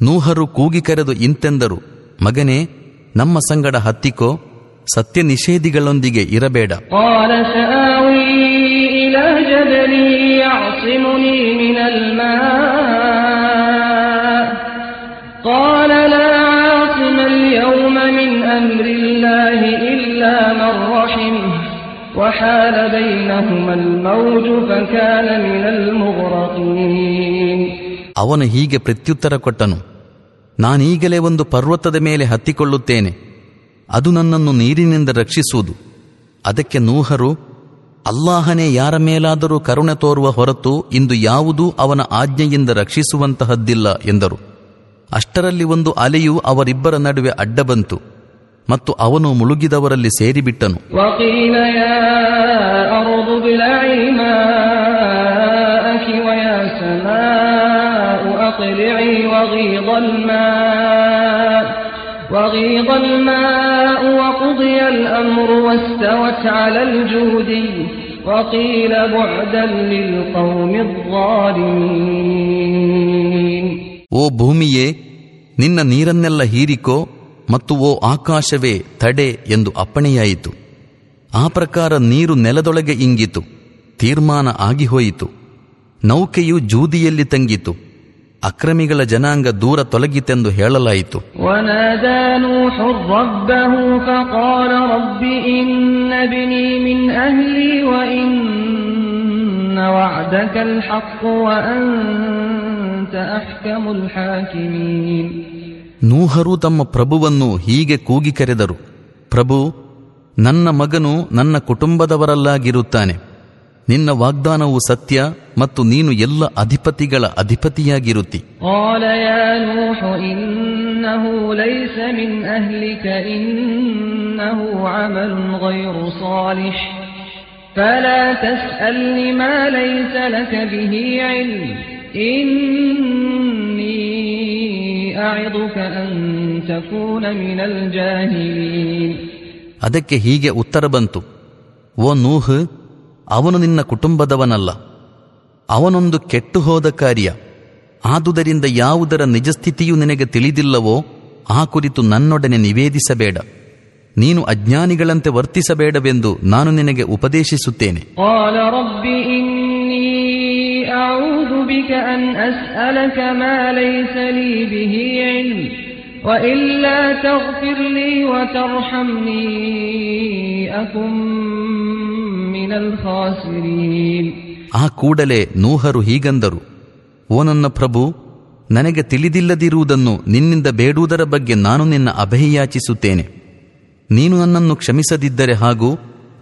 ನೂಹರು ಕೂಗಿ ಕರೆದು ಇಂತೆಂದರು ಮಗನೇ ನಮ್ಮ ಸಂಗಡ ಹತ್ತಿಕೋ ಸತ್ಯ ನಿಷೇಧಿಗಳೊಂದಿಗೆ ಇರಬೇಡ قال لا عاصم اليوم من أمر الله إلا من رحمه وحال بينهما الموج فكان من المغرقين ಅವನು ಹೀಗೆ ಪ್ರತ್ಯುತ್ತರ ಕೊಟ್ಟನು ನಾನೀಗಲೇ ಒಂದು ಪರ್ವತದ ಮೇಲೆ ಹತ್ತಿಕೊಳ್ಳುತ್ತೇನೆ ಅದು ನನ್ನನ್ನು ನೀರಿನಿಂದ ರಕ್ಷಿಸುವುದು ಅದಕ್ಕೆ ನೂಹರು ಅಲ್ಲಾಹನೇ ಯಾರ ಮೇಲಾದರೂ ಕರುಣೆ ತೋರುವ ಹೊರತು ಇಂದು ಯಾವುದೂ ಅವನ ಆಜ್ಞೆಯಿಂದ ರಕ್ಷಿಸುವಂತಹದ್ದಿಲ್ಲ ಎಂದರು ಅಷ್ಟರಲ್ಲಿ ಒಂದು ಅಲೆಯು ಅವರಿಬ್ಬರ ನಡುವೆ ಅಡ್ಡ ಬಂತು ಮತ್ತು ಅವನು ಮುಳುಗಿದವರಲ್ಲಿ ಸೇರಿಬಿಟ್ಟನು وقيل يا أرض ابلعي ماءك ويا سماء أقلعي وغيض الماء وغيض الماء وقضي الأمر واستوت على الجودي وقيل بعدا للقوم الظالمين ಓ ಭೂಮಿಯೇ ನಿನ್ನ ನೀರನ್ನೆಲ್ಲ ಹೀರಿಕೋ ಮತ್ತು ಓ ಆಕಾಶವೇ ತಡೆ ಎಂದು ಅಪ್ಪಣೆಯಾಯಿತು ಆ ಪ್ರಕಾರ ನೀರು ನೆಲದೊಳಗೆ ಇಂಗಿತು ತೀರ್ಮಾನ ಆಗಿಹೋಯಿತು ನೌಕೆಯು ಜೂದಿಯಲ್ಲಿ ತಂಗಿತು ಅಕ್ರಮಿಗಳ ಜನಾಂಗ ದೂರ ತೊಲಗಿತೆಂದು ಹೇಳಲಾಯಿತು ونادى نوح ربه فقال رب إن ابني من أهلي وإن وعدك الحق وأنت أحكم الحاكمين ನೂಹರು ತಮ್ಮ ಪ್ರಭುವನ್ನು ಹೀಗೆ ಕೂಗಿ ಕರೆದರು ಪ್ರಭು ನನ್ನ ಮಗನು ನನ್ನ ಕುಟುಂಬದವರಲ್ಲಾಗಿರುತ್ತಾನೆ. ನಿನ್ನ ವಾಗ್ದಾನವು ಸತ್ಯ ಮತ್ತು ನೀನು ಎಲ್ಲ ಅಧಿಪತಿಗಳ ಅಧಿಪತಿಯಾಗಿರುತ್ತಿ. ಫಲ ಅದಕ್ಕೆ ಹೀಗೆ ಉತ್ತರ ಬಂತು. ಓ ನೂಹ್ ಅವನು ನಿನ್ನ ಕುಟುಂಬದವನಲ್ಲ. ಅವನೊಂದು ಕೆಟ್ಟು ಹೋದ ಕಾರ್ಯ. ಆದುದರಿಂದ ಯಾವುದರ ನಿಜಸ್ಥಿತಿಯು ನಿನಗೆ ತಿಳಿದಿಲ್ಲವೋ ಆ ಕುರಿತು ನನ್ನೊಡನೆ ನಿವೇದಿಸಬೇಡ. ನೀನು ಅಜ್ಞಾನಿಗಳಂತೆ ವರ್ತಿಸಬೇಡವೆಂದು ನಾನು ನಿನಗೆ ಉಪದೇಶಿಸುತ್ತೇನೆ. أعوذ بك أن أسألك ما ليس لي به علم وإلا تغفر لي وترحمني أكن من الخاسرين ಆ ಕೂಡಲೇ ನೂಹರು ಹೀಗಂದರು ಓ ನನ್ನ ಪ್ರಭು ನನಗೆ ತಿಳಿದಿಲ್ಲದಿರುವುದನ್ನು ನಿನ್ನಿಂದ ಬೇಡುವುದರ ಬಗ್ಗೆ ನಾನು ನಿನ್ನ ಅಭಯಯಾಚಿಸುತ್ತೇನೆ ನೀನು ನನ್ನನ್ನು ಕ್ಷಮಿಸದಿದ್ದರೆ ಹಾಗೂ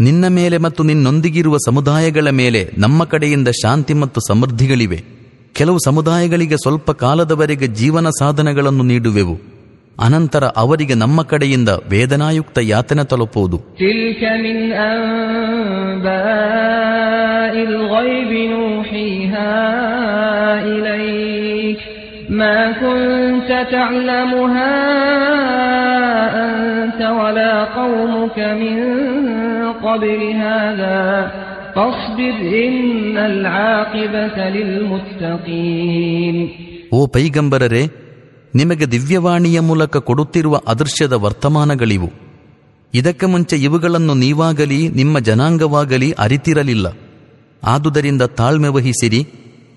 ನಿನ್ನ ಮೇಲೆ ಮತ್ತು ನಿನ್ನೊಂದಿಗಿರುವ ಸಮುದಾಯಗಳ ಮೇಲೆ ನಮ್ಮ ಕಡೆಯಿಂದ ಶಾಂತಿ ಮತ್ತು ಸಮೃದ್ಧಿಗಳಿವೆ. ಕೆಲವು ಸಮುದಾಯಗಳಿಗೆ ಸ್ವಲ್ಪ ಕಾಲದವರೆಗೆ ಜೀವನ ಸಾಧನಗಳನ್ನು ನೀಡುವೆವು. ಅನಂತರ ಅವರಿಗೆ ನಮ್ಮ ಕಡೆಯಿಂದ ವೇದನಾಯುಕ್ತ ಯಾತನೆ ತಲುಪುವುದು. ಇಲೈಕ್. من أنباء الغيب نوحيها إليك ما كنت تعلمها أنت ولا قومك من قبل هذا فاصبر إن العاقبة للمتقين ಓ ಪೈಗಂಬರರೆ ನಿಮಗೆ ದಿವ್ಯವಾಣಿಯ ಮೂಲಕ ಕೊಡುತ್ತಿರುವ ಅದೃಶ್ಯದ ವರ್ತಮಾನಗಳಿವು ಇದಕ್ಕೆ ಮುಂಚೆ ಇವುಗಳನ್ನು ನೀವಾಗಲಿ ನಿಮ್ಮ ಜನಾಂಗವಾಗಲಿ ಅರಿತಿರಲಿಲ್ಲ ಆದುದರಿಂದ ತಾಳ್ಮೆ ವಹಿಸಿರಿ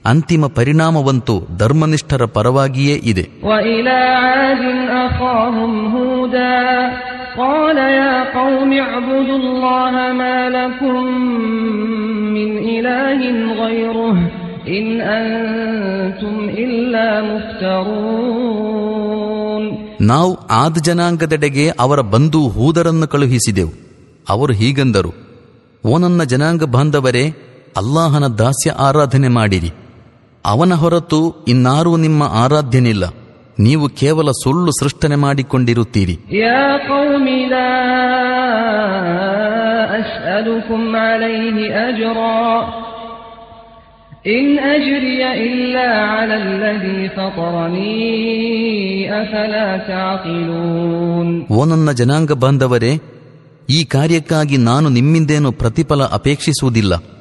ಅಂತಿಮ ಪರಿಣಾಮವಂತೂ ಧರ್ಮನಿಷ್ಠರ ಪರವಾಗಿಯೇ ಇದೆ وإلى عاد أخاهم هودا قال يا قوم اعبدوا الله ما لكم من إله غيره إن أنتم إلا مفترون ನಾವು ಆದ್ ಜನಾಂಗದೆಡೆಗೆ ಅವರ ಬಂಧು ಹೂದರನ್ನು ಕಳುಹಿಸಿದೆವು ಅವರು ಹೀಗಂದರು ಓ ನನ್ನ ಜನಾಂಗ ಬಾಂಧವರೇ ಅಲ್ಲಾಹನ ದಾಸ್ಯ ಆರಾಧನೆ ಮಾಡಿರಿ ಅವನ ಹೊರತು ಇನ್ನಾರೂ ನಿಮ್ಮ ಆರಾಧ್ಯನಿಲ್ಲ. ನೀವು ಕೇವಲ ಸುಳ್ಳು ಸೃಷ್ಟನೆ ಮಾಡಿಕೊಂಡಿರುತ್ತೀರಿ. ಓ ನನ್ನ ಜನಾಂಗ ಬಾಂಧವರೇ ಈ ಕಾರ್ಯಕ್ಕಾಗಿ ನಾನು ನಿಮ್ಮಿಂದೇನು ಪ್ರತಿಫಲ ಅಪೇಕ್ಷಿಸುವುದಿಲ್ಲ.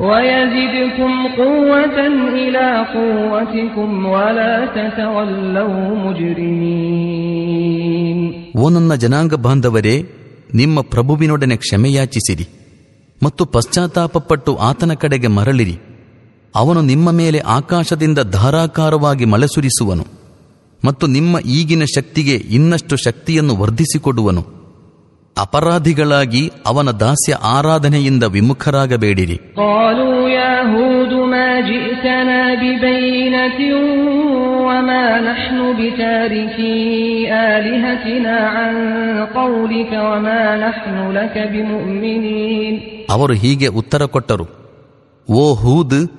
ويزدكم قوة إلى قوتكم ولا تتولوا مجرمين ಓ ನನ್ನ ಜನಾಂಗ ಬಾಂಧವರೇ ನಿಮ್ಮ ಪ್ರಭುವಿನೊಡನೆ ಕ್ಷಮೆಯಾಚಿಸಿರಿ ಮತ್ತು ಪಶ್ಚಾತ್ತಾಪಪಟ್ಟು ಆತನ ಕಡೆಗೆ ಮರಳಿರಿ ಅವನು ನಿಮ್ಮ ಮೇಲೆ ಆಕಾಶದಿಂದ ಧಾರಾಕಾರವಾಗಿ ಮಳೆ ಸುರಿಸುವನು ಮತ್ತು ನಿಮ್ಮ ಈಗಿನ ಶಕ್ತಿಗೆ ಇನ್ನಷ್ಟು ಶಕ್ತಿಯನ್ನು ವರ್ಧಿಸಿಕೊಡುವನು ಅಪರಾಧಿಗಳಾಗಿ ಅವನ ದಾಸ್ಯ ಆರಾಧನೆಯಿಂದ ವಿಮುಖರಾಗಬೇಡಿರಿ. ಅವರು ಹೀಗೆ ಉತ್ತರ ಕೊಟ್ಟರು ಓ ಹೂದ್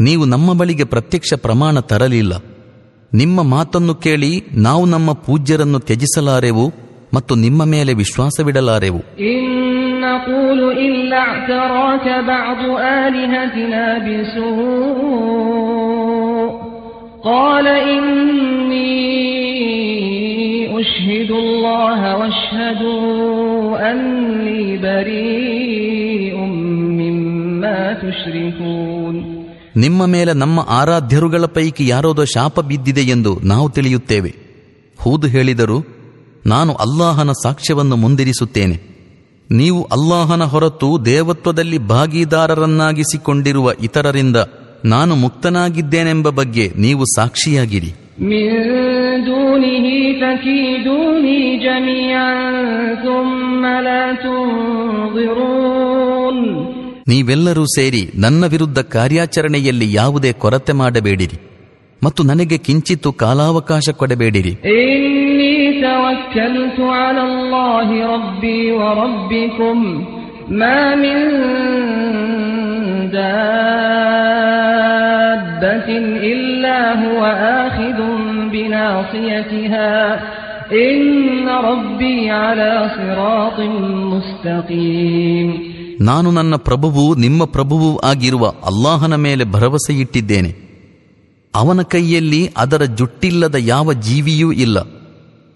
ನೀವು ನಮ್ಮ ಬಳಿಗೆ ಪ್ರತ್ಯಕ್ಷ ಪ್ರಮಾಣ ತರಲಿಲ್ಲ. ನಿಮ್ಮ ಮಾತನ್ನು ಕೇಳಿ ನಾವು ನಮ್ಮ ಪೂಜ್ಯರನ್ನು ತ್ಯಜಿಸಲಾರೆವು. ಮತ್ತು ನಿಮ್ಮ ಮೇಲೆ ವಿಶ್ವಾಸವಿಡಲಾರೆವು. ನಿಮ್ಮ ಮೇಲೆ ನಮ್ಮ ಆರಾಧ್ಯರುಗಳ ಪೈಕಿ ಯಾರೋದೋ ಶಾಪ ಬಿದ್ದಿದೆ ಎಂದು ನಾವು ತಿಳಿಯುತ್ತೇವೆ. ಹೂದು ಹೇಳಿದರು ನಾನು ಅಲ್ಲಾಹನ ಸಾಕ್ಷ್ಯವನ್ನು ಮುಂದಿರಿಸುತ್ತೇನೆ. ನೀವು ಅಲ್ಲಾಹನ ಹೊರತು ದೇವತ್ವದಲ್ಲಿ ಭಾಗಿದಾರರನ್ನಾಗಿಸಿಕೊಂಡಿರುವ ಇತರರಿಂದ ನಾನು ಮುಕ್ತನಾಗಿದ್ದೇನೆಂಬ ಬಗ್ಗೆ ನೀವು ಸಾಕ್ಷಿಯಾಗಿರಿ. ನೀವೆಲ್ಲರೂ ಸೇರಿ ನನ್ನ ವಿರುದ್ಧ ಕಾರ್ಯಾಚರಣೆಯಲ್ಲಿ ಯಾವುದೇ ಕೊರತೆ ಮಾಡಬೇಡಿರಿ. ಮತ್ತು ನನಗೆ ಕಿಂಚಿತ್ತು ಕಾಲಾವಕಾಶ ಕೊಡಬೇಡಿರಿ. توكلت على الله ربي وربكم ما من دابة إلا هو آخذ بناصيتها إن ربي على صراط مستقيم ನಾನು ನನ್ನ ಪ್ರಭುವು ನಿಮ್ಮ ಪ್ರಭುವೂ ಆಗಿರುವ ಅಲ್ಲಾಹನ ಮೇಲೆ ಭರವಸೆಯಿಟ್ಟಿದ್ದೇನೆ ಅವನ ಕೈಯಲ್ಲಿ ಅದರ ಜುಟ್ಟಿಲ್ಲದ ಯಾವ ಜೀವಿಯೂ ಇಲ್ಲ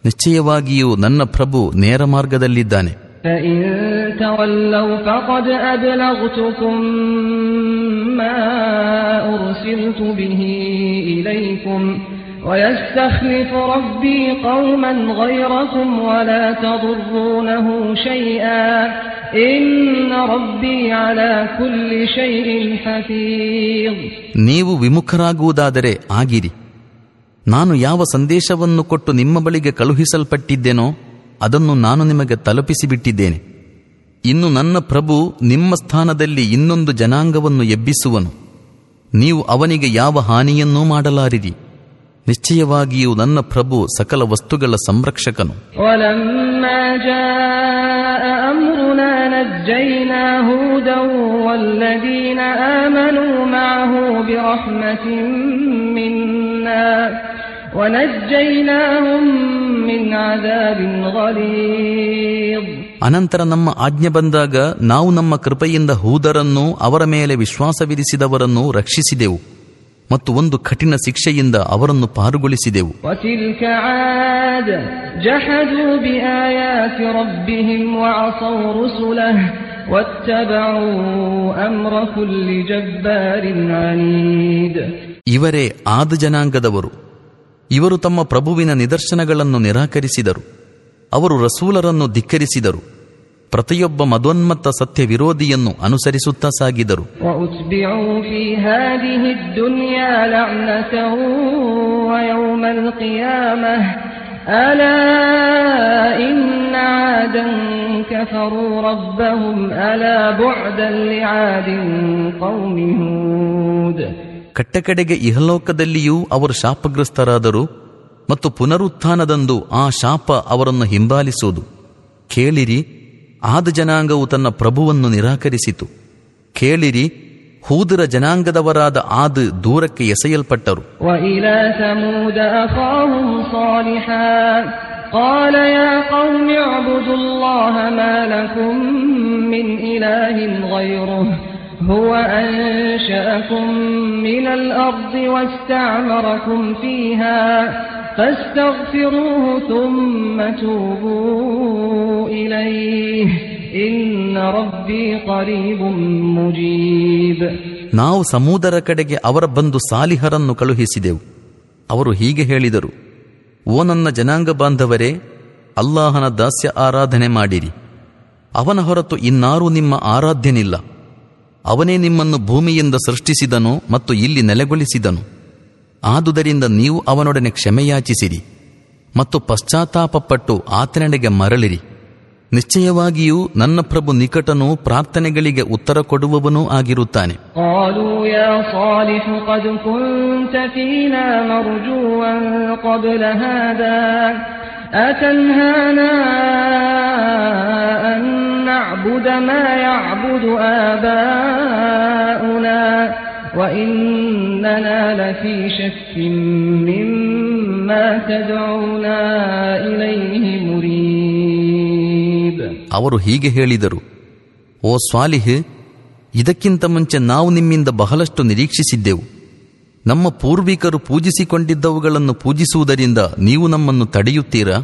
ನಿಶ್ಚಯವಾಗಿಯೂ ನನ್ನ ಪ್ರಭು ನೇರ ಮಾರ್ಗದಲ್ಲಿದ್ದಾನೆ. ನೀವು ವಿಮುಖರಾಗುವುದಾದರೆ ಆಗಿರಿ. ನಾನು ಯಾವ ಸಂದೇಶವನ್ನು ಕೊಟ್ಟು ನಿಮ್ಮ ಬಳಿಗೆ ಕಳುಹಿಸಲ್ಪಟ್ಟಿದ್ದೇನೋ ಅದನ್ನು ನಾನು ನಿಮಗೆ ತಲುಪಿಸಿಬಿಟ್ಟಿದ್ದೇನೆ. ಇನ್ನು ನನ್ನ ಪ್ರಭು ನಿಮ್ಮ ಸ್ಥಾನದಲ್ಲಿ ಇನ್ನೊಂದು ಜನಾಂಗವನ್ನು ಎಬ್ಬಿಸುವನು. ನೀವು ಅವನಿಗೆ ಯಾವ ಹಾನಿಯನ್ನೂ ಮಾಡಲಾರಿರಿ. ನಿಶ್ಚಯವಾಗಿಯೂ ನನ್ನ ಪ್ರಭು ಸಕಲ ವಸ್ತುಗಳ ಸಂರಕ್ಷಕನು. ಜೈನ ಅನಂತರ ನಮ್ಮ ಆಜ್ಞೆ ಬಂದಾಗ ನಾವು ನಮ್ಮ ಕೃಪೆಯಿಂದ ಹೂದರನ್ನು ಅವರ ಮೇಲೆ ವಿಶ್ವಾಸ ವಿಧಿಸಿದವರನ್ನು ರಕ್ಷಿಸಿದೆವು ಮತ್ತು ಒಂದು ಕಠಿಣ ಶಿಕ್ಷೆಯಿಂದ ಅವರನ್ನು ಪಾರುಗೊಳಿಸಿದೆವು. ಇವರೇ ಆದ ಜನಾಂಗದವರು. ಇವರು ತಮ್ಮ ಪ್ರಭುವಿನ ನಿದರ್ಶನಗಳನ್ನು ನಿರಾಕರಿಸಿದರು. ಅವರು ರಸೂಲರನ್ನು ಧಿಕ್ಕರಿಸಿದರು. ಪ್ರತಿಯೊಬ್ಬ ಮದೋನ್ಮತ್ತ ಸತ್ಯ ವಿರೋಧಿಯನ್ನು ಅನುಸರಿಸುತ್ತಾ ಸಾಗಿದರು. ಅಲ في هذه الدنيا لعنة ويوم القيامة ألا إن عادا كفروا ربهم ألا بعدا لعاد قوم هود ಕಟ್ಟಕಡೆಗೆ ಇಹಲೋಕದಲ್ಲಿಯೂ ಅವರು ಶಾಪಗ್ರಸ್ತರಾದರು ಮತ್ತು ಪುನರುತ್ಥಾನದಂದು ಆ ಶಾಪ ಅವರನ್ನು ಹಿಂಬಾಲಿಸುವುದು ಕೇಳಿರಿ ಆದ ಜನಾಂಗವು ತನ್ನ ಪ್ರಭುವನ್ನು ನಿರಾಕರಿಸಿತು ಕೇಳಿರಿ ಹೂದರ ಜನಾಂಗದವರಾದ ಆದ್ ದೂರಕ್ಕೆ ಎಸೆಯಲ್ಪಟ್ಟರು وإلى ثمود أخاهم صالحا قال يا قوم اعبدوا الله ما لكم من إله غيره هو أنشأكم من الأرض واستعمركم فيها فاستغفروه ثم توبوا إليه إن ربي قريب مجيب ನಾವು ಸಮೂದರ ಕಡೆಗೆ ಅವರ ಬಂದು ಸಾಲಿಹರನ್ನು ಕಳುಹಿಸಿದೆವು ಅವರು ಹೀಗೆ ಹೇಳಿದರು ಓ ನನ್ನ ಜನಾಂಗ ಬಾಂಧವರೇ ಅಲ್ಲಾಹನ ದಾಸ್ಯ ಆರಾಧನೆ ಮಾಡಿರಿ ಅವನ ಹೊರತು ಇನ್ನಾರೂ ನಿಮ್ಮ ಆರಾಧ್ಯನಿಲ್ಲ ಅವನೇ ನಿಮ್ಮನ್ನು ಭೂಮಿಯಿಂದ ಸೃಷ್ಟಿಸಿದನು ಮತ್ತು ಇಲ್ಲಿ ನೆಲೆಗೊಳಿಸಿದನು. ಆದುದರಿಂದ ನೀವು ಅವನೊಡನೆ ಕ್ಷಮೆಯಾಚಿಸಿರಿ ಮತ್ತು ಪಶ್ಚಾತ್ತಾಪಪಟ್ಟು ಆತನೆಡೆಗೆ ಮರಳಿರಿ. ನಿಶ್ಚಯವಾಗಿಯೂ ನನ್ನ ಪ್ರಭು ನಿಕಟನು ಪ್ರಾರ್ಥನೆಗಳಿಗೆ ಉತ್ತರ ಕೊಡುವವನೂ ಆಗಿರುತ್ತಾನೆ. ಅತನ್ಹಾನಾ يا صالح قد كنت فينا مرجوا قبل هذا أتنهانا أن نعبد ما يعبد آباؤنا وإننا لفي شك مما تدعونا إليه مريب ಅವರು ಹೀಗೆ ಹೇಳಿದರು ಓ ಸ್ವಾಲಿಹ್ ಇದಕ್ಕಿಂತ ಮುಂಚೆ ನಾವು ನಿಮ್ಮಿಂದ ಬಹಳಷ್ಟು ನಿರೀಕ್ಷಿಸಿದ್ದೆವು ನಮ್ಮ ಪೂರ್ವಿಕರು ಪೂಜಿಸಿಕೊಂಡಿದ್ದವುಗಳನ್ನು ಪೂಜಿಸುವುದರಿಂದ ನೀವು ನಮ್ಮನ್ನು ತಡೆಯುತ್ತೀರಾ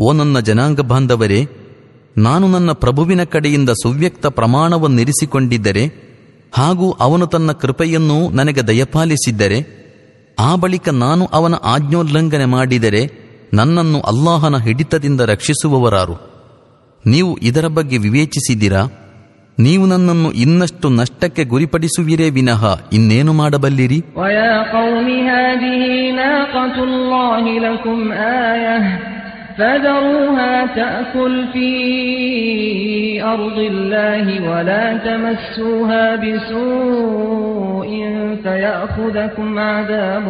ಓ ನನ್ನ ಜನಾಂಗ ಬಾಂಧವರೇ, ನಾನು ನನ್ನ ಪ್ರಭುವಿನ ಕಡೆಯಿಂದ ಸುವ್ಯಕ್ತ ಪ್ರಮಾಣವನ್ನಿರಿಸಿಕೊಂಡಿದ್ದರೆ ಹಾಗೂ ಅವನು ತನ್ನ ಕೃಪೆಯನ್ನೂ ನನಗೆ ದಯಪಾಲಿಸಿದ್ದರೆ, ಆ ಬಳಿಕ ನಾನು ಅವನ ಆಜ್ಞೋಲ್ಲಂಘನೆ ಮಾಡಿದರೆ, ನನ್ನನ್ನು ಅಲ್ಲಾಹನ ಹಿಡಿತದಿಂದ ರಕ್ಷಿಸುವವರಾರು. ನೀವು ಇದರ ಬಗ್ಗೆ ವಿವೇಚಿಸಿದಿರಾ? ನೀವು ನನ್ನನ್ನು ಇನ್ನಷ್ಟು ನಷ್ಟಕ್ಕೆ ಗುರಿಪಡಿಸುವಿರೇ ವಿನಃ ಇನ್ನೇನು ಮಾಡಬಲ್ಲಿರಿ? ويا قوم هذه ناقة الله لكم آية فذروها تأكل في أرض الله ولا تمسوها بسوء فيأخذكم عذاب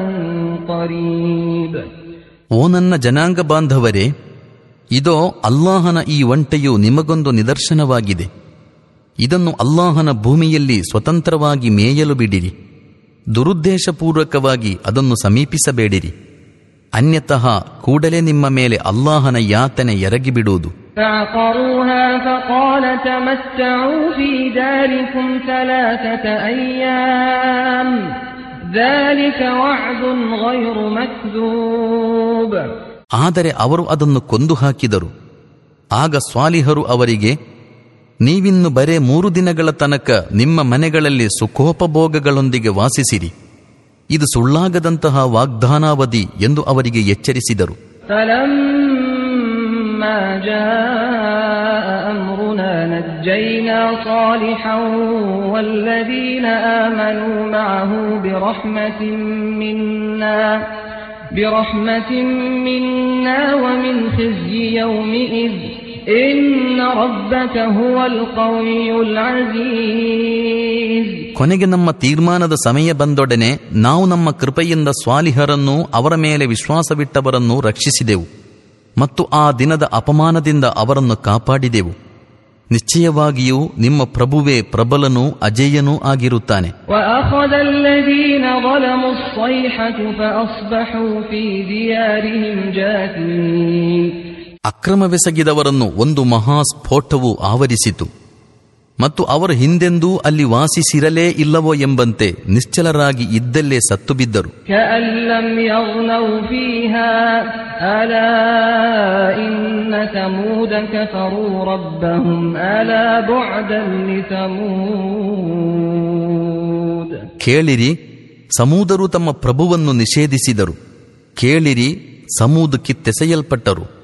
قريب ಓ ನನ್ನ ಜನಾಂಗ ಬಾಂಧವರೇ ಇದೋ ಅಲ್ಲಾಹನ ಈ ಒಂಟೆಯು ನಿಮಗೊಂದು ನಿದರ್ಶನವಾಗಿದೆ ಇದನ್ನು ಅಲ್ಲಾಹನ ಭೂಮಿಯಲ್ಲಿ ಸ್ವತಂತ್ರವಾಗಿ ಮೇಯಲು ಬಿಡಿರಿ ದುರುದ್ದೇಶಪೂರ್ವಕವಾಗಿ ಅದನ್ನು ಸಮೀಪಿಸಬೇಡಿರಿ ಅನ್ಯತಃ ಕೂಡಲೇ ನಿಮ್ಮ ಮೇಲೆ ಅಲ್ಲಾಹನ ಯಾತನೆ ಎರಗಿಬಿಡುವುದು. ಆದರೆ ಅವರು ಅದನ್ನು ಕೊಂದು ಹಾಕಿದರು ಆಗ ಸ್ವಾಲಿಹರು ಅವರಿಗೆ ನೀವಿನ್ನು ಬರೇ ಮೂರು ದಿನಗಳ ತನಕ ನಿಮ್ಮ ಮನೆಗಳಲ್ಲಿ ಸುಖೋಪಭೋಗಗಳೊಂದಿಗೆ ವಾಸಿಸಿರಿ. ಇದು ಸುಳ್ಳಾಗದಂತಹ ವಾಗ್ದಾನಾವಧಿ ಎಂದು ಅವರಿಗೆ ಎಚ್ಚರಿಸಿದರು فلما جاء أمرنا نجينا صالحا والذين آمنوا معه برحمة منا برحمة منا ومن خزي يومئذ ಕೊನೆಗೆ ನಮ್ಮ ತೀರ್ಮಾನದ ಸಮಯ ಬಂದೊಡನೆ ನಾವು ನಮ್ಮ ಕೃಪೆಯಿಂದ ಸ್ವಾಲಿಹರನ್ನು ಅವರ ಮೇಲೆ ವಿಶ್ವಾಸವಿಟ್ಟವರನ್ನು ರಕ್ಷಿಸಿದೆವು ಮತ್ತು ಆ ದಿನದ ಅಪಮಾನದಿಂದ ಅವರನ್ನು ಕಾಪಾಡಿದೆವು. ನಿಶ್ಚಯವಾಗಿಯೂ ನಿಮ್ಮ ಪ್ರಭುವೇ ಪ್ರಬಲನೂ ಅಜೇಯನೂ ಆಗಿರುತ್ತಾನೆ. ಅಕ್ರಮವೆಸಗಿದವರನ್ನು ಒಂದು ಮಹಾಸ್ಫೋಟವು ಆವರಿಸಿತು. ಮತ್ತು ಅವರು ಹಿಂದೆಂದೂ ಅಲ್ಲಿ ವಾಸಿಸಿರಲೇ ಇಲ್ಲವೋ ಎಂಬಂತೆ ನಿಶ್ಚಲರಾಗಿ ಇದ್ದಲ್ಲೇ ಸತ್ತು ಬಿದ್ದರು ಕೇಳಿರಿ ಸಮೂದರು ತಮ್ಮ ಪ್ರಭುವನ್ನು ನಿಷೇಧಿಸಿದರು. ಕೇಳಿರಿ ಸಮೂದಕ್ಕಿತ್ತೆಸೆಯಲ್ಪಟ್ಟರು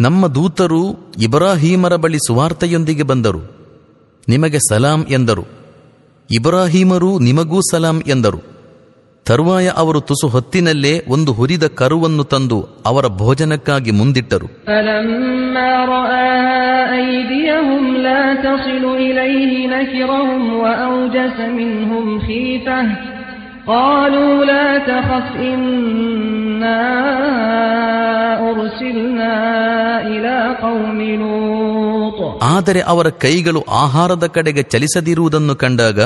ನಮ್ಮ ದೂತರು ಇಬ್ರಾಹೀಮರ ಬಳಿ ಸುವಾರ್ತೆಯೊಂದಿಗೆ ಬಂದರು. ನಿಮಗೆ ಸಲಾಂ ಎಂದರು. ಇಬ್ರಾಹೀಮರು ನಿಮಗೂ ಸಲಾಂ ಎಂದರು. ತರುವಾಯ ಅವರು ತುಸು ಹೊತ್ತಿನಲ್ಲೇ ಒಂದು ಹುರಿದ ಕರುವನ್ನು ತಂದು ಅವರ ಭೋಜನಕ್ಕಾಗಿ ಮುಂದಿಟ್ಟರು. ಆದರೆ ಅವರ ಕೈಗಳು ಆಹಾರದ ಕಡೆಗೆ ಚಲಿಸದಿರುವುದನ್ನು ಕಂಡಾಗ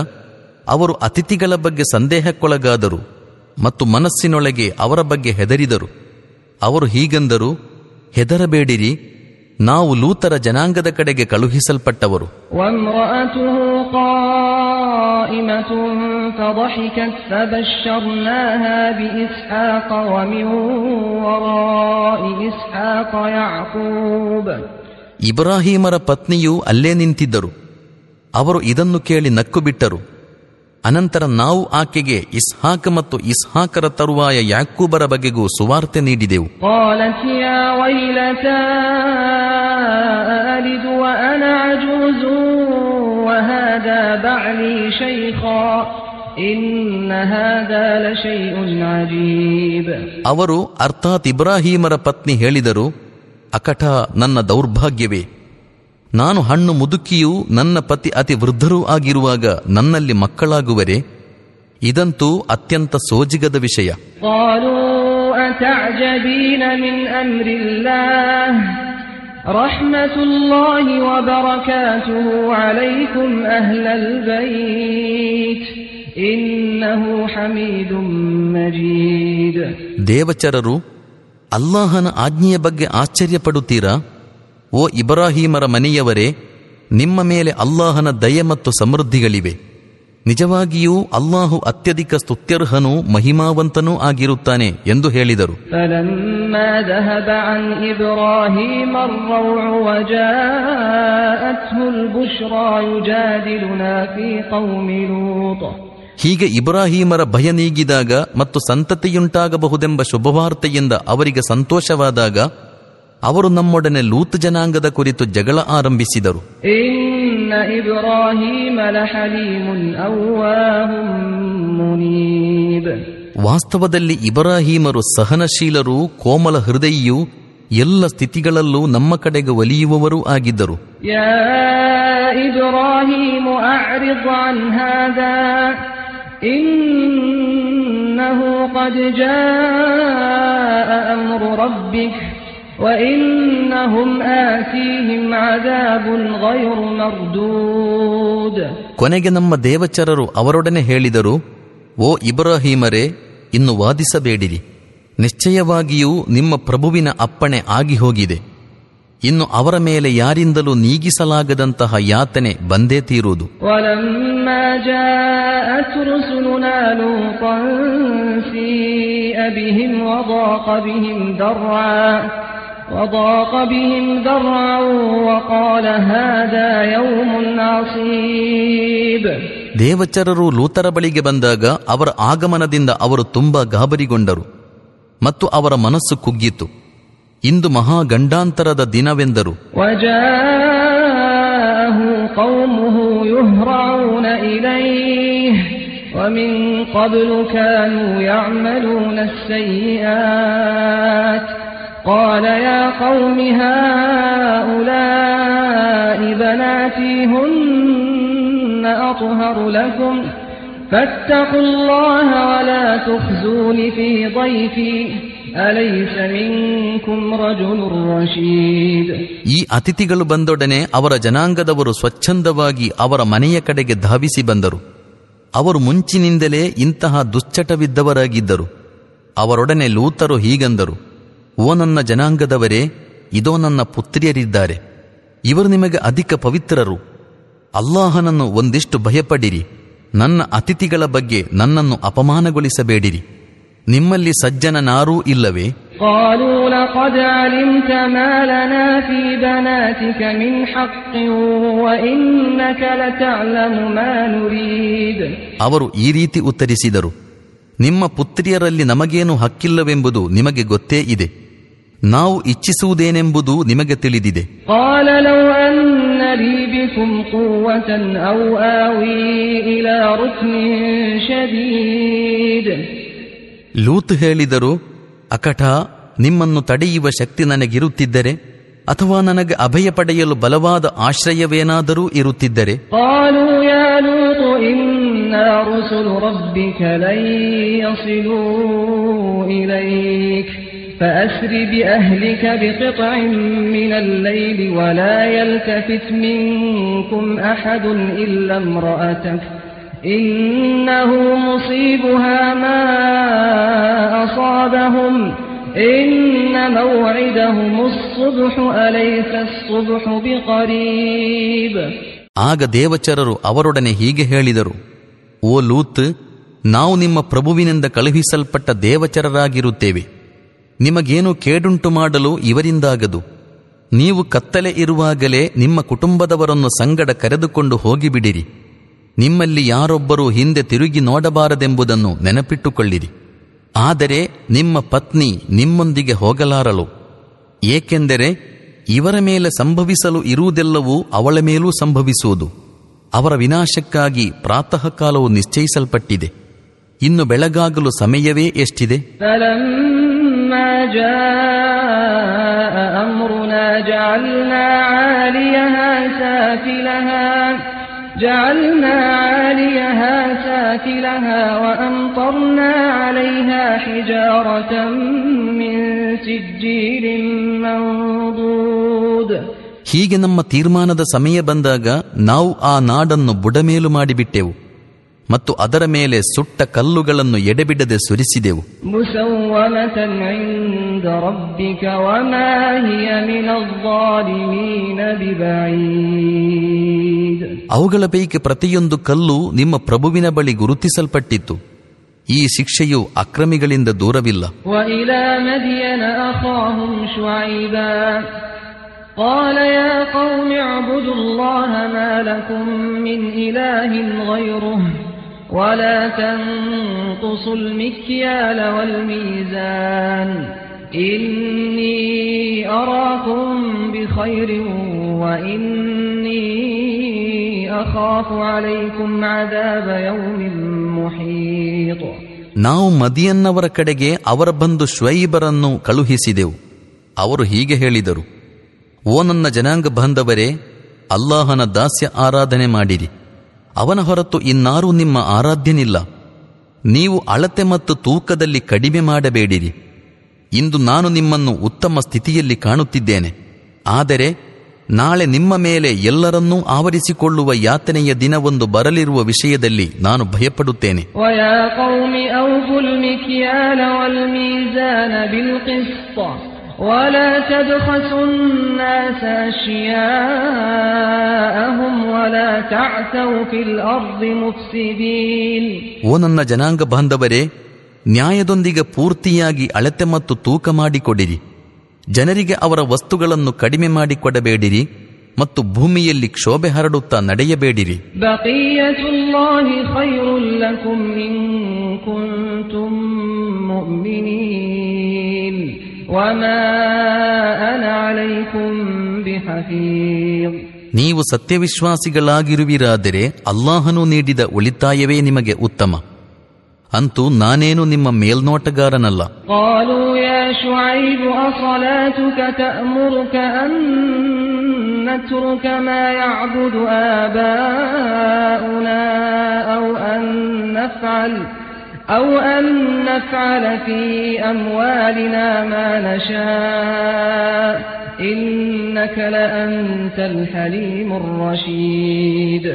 ಅವರು ಅತಿಥಿಗಳ ಬಗ್ಗೆ ಸಂದೇಹಕ್ಕೊಳಗಾದರು ಮತ್ತು ಮನಸ್ಸಿನೊಳಗೆ ಅವರ ಬಗ್ಗೆ ಹೆದರಿದರು. ಅವರು ಹೀಗಂದರು ಹೆದರಬೇಡಿರಿ ನಾವು ಲೂತರ ಜನಾಂಗದ ಕಡೆಗೆ ಕಳುಹಿಸಲ್ಪಟ್ಟವರು. ಇಬ್ರಾಹಿಮರ ಪತ್ನಿಯು ಅಲ್ಲೇ ನಿಂತಿದ್ದರು. ಅವರು ಇದನ್ನು ಕೇಳಿ ನಕ್ಕುಬಿಟ್ಟರು ಅನಂತರ ನಾವು ಆಕೆಗೆ ಇಸ್ಹಾಕ್ ಮತ್ತು ಇಸ್ಹಾಕರ ತರುವಾಯ ಯಾಕೂಬರ ಬಗೆಗೂ ಸುವಾರ್ತೆ ನೀಡಿದೆವು. ಅವರು ಅರ್ಥಾತ್ ಇಬ್ರಾಹಿಮರ ಪತ್ನಿ ಹೇಳಿದರು ಅಕಟ ನನ್ನ ದೌರ್ಭಾಗ್ಯವೇ. ನಾನು ಹಣ್ಣು ಮುದುಕಿಯೂ ನನ್ನ ಪತಿ ಅತಿ ವೃದ್ಧರೂ ಆಗಿರುವಾಗ ನನ್ನಲ್ಲಿ ಮಕ್ಕಳಾಗುವರೆ? ಇದಂತೂ ಅತ್ಯಂತ ಸೋಜಿಗದ ವಿಷಯ. ದೇವಚರರು ಅಲ್ಲಾಹನ ಆಜ್ಞೆಯ ಬಗ್ಗೆ ಆಶ್ಚರ್ಯ ಪಡುತ್ತೀರಾ ಓ ಇಬ್ರಾಹೀಮರ ಮನೆಯವರೇ ನಿಮ್ಮ ಮೇಲೆ ಅಲ್ಲಾಹನ ದಯ ಮತ್ತು ಸಮೃದ್ಧಿಗಳಿವೆ. ನಿಜವಾಗಿಯೂ ಅಲ್ಲಾಹು ಅತ್ಯಧಿಕ ಸ್ತುತ್ಯರ್ಹನೂ ಮಹಿಮಾವಂತನೂ ಆಗಿರುತ್ತಾನೆ ಎಂದು ಹೇಳಿದರು. ಹೀಗೆ ಇಬ್ರಾಹೀಮರ ಭಯ ನೀಗಿದಾಗ ಮತ್ತು ಸಂತತಿಯುಂಟಾಗಬಹುದೆಂಬ ಶುಭವಾರ್ತೆಯಿಂದ ಅವರಿಗೆ ಸಂತೋಷವಾದಾಗ ಅವರು ನಮ್ಮೊಡನೆ ಲೂತ್ ಜನಾಂಗದ ಕುರಿತು ಜಗಳ ಆರಂಭಿಸಿದರು. ವಾಸ್ತವದಲ್ಲಿ ಇಬ್ರಾಹಿಮರು ಸಹನಶೀಲರು ಕೋಮಲ ಹೃದಯು ಎಲ್ಲ ಸ್ಥಿತಿಗಳಲ್ಲೂ ನಮ್ಮ ಕಡೆಗೆ ಒಲಿಯುವವರೂ ಆಗಿದ್ದರು. ಇನ್ನು ಕೊನೆಗೆ ನಮ್ಮ ದೇವಚರರು ಅವರೊಡನೆ ಹೇಳಿದರು ಓ ಇಬ್ರಾಹಿಮರೇ ಇನ್ನು ವಾದಿಸಬೇಡಿರಿ. ನಿಶ್ಚಯವಾಗಿಯೂ ನಿಮ್ಮ ಪ್ರಭುವಿನ ಅಪ್ಪಣೆ ಆಗಿ ಹೋಗಿದೆ ಇನ್ನು ಅವರ ಮೇಲೆ ಯಾರಿಂದಲೂ ನೀಗಿಸಲಾಗದಂತಹ ಯಾತನೆ ಬಂದೇ ತೀರುವುದು. ولما جاءت رسلنا لوطا سيء بهم وضاق بهم ذرعا وضاق بهم ذرعا وقال هذا يوم عصيب ದೇವಚರರು ಲೂತರ ಬಳಿಗೆ ಬಂದಾಗ ಅವರ ಆಗಮನದಿಂದ ಅವರು ತುಂಬಾ ಗಾಬರಿಗೊಂಡರು ಮತ್ತು ಅವರ ಮನಸ್ಸು ಕುಗ್ಗಿತು ಇಂದು ಮಹಾಗಂಡಾಂತರದ ದಿನವೆಂದರು وجاءه قومه يهرعون إليه ومن قبل كانوا يعملون السيئات قال يا قوم هؤلاء بناتي هن أطهر لكم فاتقوا الله ولا تخزون في ضيفي أليس منكم رجل رشيد ಈ ಅತಿಥಿಗಳು ಬಂದೊಡನೆ ಅವರ ಜನಾಂಗದವರು ಸ್ವಚ್ಛಂದವಾಗಿ ಅವರ ಮನೆಯ ಕಡೆಗೆ ಧಾವಿಸಿ ಬಂದರು ಅವರು ಮುಂಚಿನಿಂದಲೇ ಇಂತಹ ದುಶ್ಚಟವಿದ್ದವರಾಗಿದ್ದರು ಅವರೊಡನೆ ಲೂತರು ಹೀಗಂದರು ಓ ನನ್ನ ಜನಾಂಗದವರೇ ಇದೋ ನನ್ನ ಪುತ್ರಿಯರಿದ್ದಾರೆ. ಇವರು ನಿಮಗೆ ಅಧಿಕ ಪವಿತ್ರರು. ಅಲ್ಲಾಹನನ್ನು ಒಂದಿಷ್ಟು ಭಯಪಡಿರಿ. ನನ್ನ ಅತಿಥಿಗಳ ಬಗ್ಗೆ ನನ್ನನ್ನು ಅಪಮಾನಗೊಳಿಸಬೇಡಿರಿ. ನಿಮ್ಮಲ್ಲಿ ಸಜ್ಜನನಾರೂ ಇಲ್ಲವೇ? ಅವರು ಈ ರೀತಿ ಉತ್ತರಿಸಿದರು. ನಿಮ್ಮ ಪುತ್ರಿಯರಲ್ಲಿ ನಮಗೇನು ಹಕ್ಕಿಲ್ಲವೆಂಬುದು ನಿಮಗೆ ಗೊತ್ತೇ ಇದೆ. ನಾವು ಇಚ್ಛಿಸುವುದೇನೆಂಬುದು ನಿಮಗೆ ತಿಳಿದಿದೆ. ಲೂತ್ ಹೇಳಿದರು ಅಕಟ ನಿಮ್ಮನ್ನು ತಡೆಯುವ ಶಕ್ತಿ ನನಗಿರುತ್ತಿದ್ದರೆ ಅಥವಾ ನನಗೆ ಅಭಯ ಪಡೆಯಲು ಬಲವಾದ ಆಶ್ರಯವೇನಾದರೂ ಇರುತ್ತಿದ್ದರೆ? ಇಲೈಕ್ يا لوط إنا رسل ربك لن يصلوا إليك فأسر بأهلك بقطع من الليل ولا يلتفت منكم أحد إلا امرأتك إنه مصيبها ما أصابهم إن موعدهم الصبح أليس الصبح بقريب ಆಗ ದೇವಚರರು ಅವರೊಡನೆ ಹೀಗೆ ಹೇಳಿದರು ಓ ಲೂತ್ ನಾವು ನಿಮ್ಮ ಪ್ರಭುವಿನಿಂದ ಕಳುಹಿಸಲ್ಪಟ್ಟ ದೇವಚರರಾಗಿರುತ್ತೇವೆ ನಿಮಗೇನು ಕೇಡುಂಟು ಮಾಡಲು ಇವರಿಂದಾಗದು? ನೀವು ಕತ್ತಲೆ ಇರುವಾಗಲೇ ನಿಮ್ಮ ಕುಟುಂಬದವರನ್ನು ಸಂಗಡ ಕರೆದುಕೊಂಡು ಹೋಗಿಬಿಡಿರಿ. ನಿಮ್ಮಲ್ಲಿ ಯಾರೊಬ್ಬರೂ ಹಿಂದೆ ತಿರುಗಿ ನೋಡಬಾರದೆಂಬುದನ್ನು ನೆನಪಿಟ್ಟುಕೊಳ್ಳಿರಿ. ಆದರೆ ನಿಮ್ಮ ಪತ್ನಿ ನಿಮ್ಮೊಂದಿಗೆ ಹೋಗಲಾರಳು. ಏಕೆಂದರೆ ಇವರ ಮೇಲೆ ಸಂಭವಿಸಲು ಇರುವುದೆಲ್ಲವೂ ಅವಳ ಮೇಲೂ ಸಂಭವಿಸುವುದು. ಅವರ ವಿನಾಶಕ್ಕಾಗಿ ಪ್ರಾತಃ ಕಾಲವು ನಿಶ್ಚಯಿಸಲ್ಪಟ್ಟಿದೆ. ಇನ್ನು ಬೆಳಗಾಗಲು ಸಮಯವೇ ಎಷ್ಟಿದೆ? جاء أمرنا جعلنا عاليها سافلها جعلنا عاليها سافلها وأمطرنا عليها حجارة من سجيل منضود ಹೀಗೆ ನಮ್ಮ ತೀರ್ಮಾನದ ಸಮಯ ಬಂದಾಗ ನಾವು ಆ ನಾಡನ್ನು ಬುಡಮೇಲು ಮಾಡಿಬಿಟ್ಟೆವು ಮತ್ತು ಅದರ ಮೇಲೆ ಸುಟ್ಟ ಕಲ್ಲುಗಳನ್ನು ಎಡೆಬಿಡದೆ ಸುರಿಸಿದೆವು مسومة عند ربك وما هي من الظالمين ببعيد ಅವುಗಳ ಪೈಕಿ ಪ್ರತಿಯೊಂದು ಕಲ್ಲು ನಿಮ್ಮ ಪ್ರಭುವಿನ ಬಳಿ ಗುರುತಿಸಲ್ಪಟ್ಟಿತ್ತು ಈ ಶಿಕ್ಷೆಯು ಅಕ್ರಮಿಗಳಿಂದ ದೂರವಿಲ್ಲ وإلى مدين أخاهم شعيبا قال يا قوم اعبدوا الله ما لكم من إله غيره ولا تنقصوا المكيال والميزان إني أراكم بخير وإني أخاف عليكم عذاب يوم محيط ನಾವು ಮದಿಯನ್ನವರ ಕಡೆಗೆ ಅವರ ಬಂಧು ಶ್ವೈಬರನ್ನು ಕಳುಹಿಸಿದೆವು ಅವರು ಹೀಗೆ ಹೇಳಿದರು ಓ ನನ್ನ ಜನಾಂಗ ಬಾಂಧವರೇ ಅಲ್ಲಾಹನ ದಾಸ್ಯ ಆರಾಧನೆ ಮಾಡಿರಿ ಅವನ ಹೊರತು ಇನ್ನಾರೂ ನಿಮ್ಮ ಆರಾಧ್ಯನಿಲ್ಲ. ನೀವು ಅಳತೆ ಮತ್ತು ತೂಕದಲ್ಲಿ ಕಡಿಮೆ ಮಾಡಬೇಡಿರಿ. ಇಂದು ನಾನು ನಿಮ್ಮನ್ನು ಉತ್ತಮ ಸ್ಥಿತಿಯಲ್ಲಿ ಕಾಣುತ್ತಿದ್ದೇನೆ. ಆದರೆ ನಾಳೆ ನಿಮ್ಮ ಮೇಲೆ ಎಲ್ಲರನ್ನೂ ಆವರಿಸಿಕೊಳ್ಳುವ ಯಾತನೆಯ ದಿನವೊಂದು ಬರಲಿರುವ ವಿಷಯದಲ್ಲಿ ನಾನು ಭಯಪಡುತ್ತೇನೆ. قوم أوفوا المكيال والميزان بالقسط ولا تبخسوا الناس أشياءهم ولا تعثوا في الأرض مفسدين ಓ ನನ್ನ ಜನಾಂಗ ಬಾಂಧವರೇ ನ್ಯಾಯದೊಂದಿಗೆ ಪೂರ್ತಿಯಾಗಿ ಅಳತೆ ಮತ್ತು ತೂಕ ಮಾಡಿಕೊಡಿರಿ ಜನರಿಗೆ ಅವರ ವಸ್ತುಗಳನ್ನು ಕಡಿಮೆ ಮಾಡಿಕೊಡಬೇಡಿರಿ ಮತ್ತು ಭೂಮಿಯಲ್ಲಿ ಕ್ಷೋಭೆ ಹರಡುತ್ತಾ ನಡೆಯಬೇಡಿರಿ بقية الله خير لكم إن كنتم مؤمنين وما أنا عليكم بحفيظ ನೀವು ಸತ್ಯವಿಶ್ವಾಸಿಗಳಾಗಿರುವಿರಾದರೆ ಅಲ್ಲಾಹನು ನೀಡಿದ ಉಳಿತಾಯವೇ ನಿಮಗೆ ಉತ್ತಮ ಅಂತೂ ನಾನೇನು ನಿಮ್ಮ ಮೇಲ್ನೋಟಗಾರನಲ್ಲ قالوا يا شعيب أصلاتك تأمرك أن نترك ما يعبد آباؤنا أو أن نفعل أو أن نفعل في أموالنا ما نشاء إنك لأنت الحليم الرشيد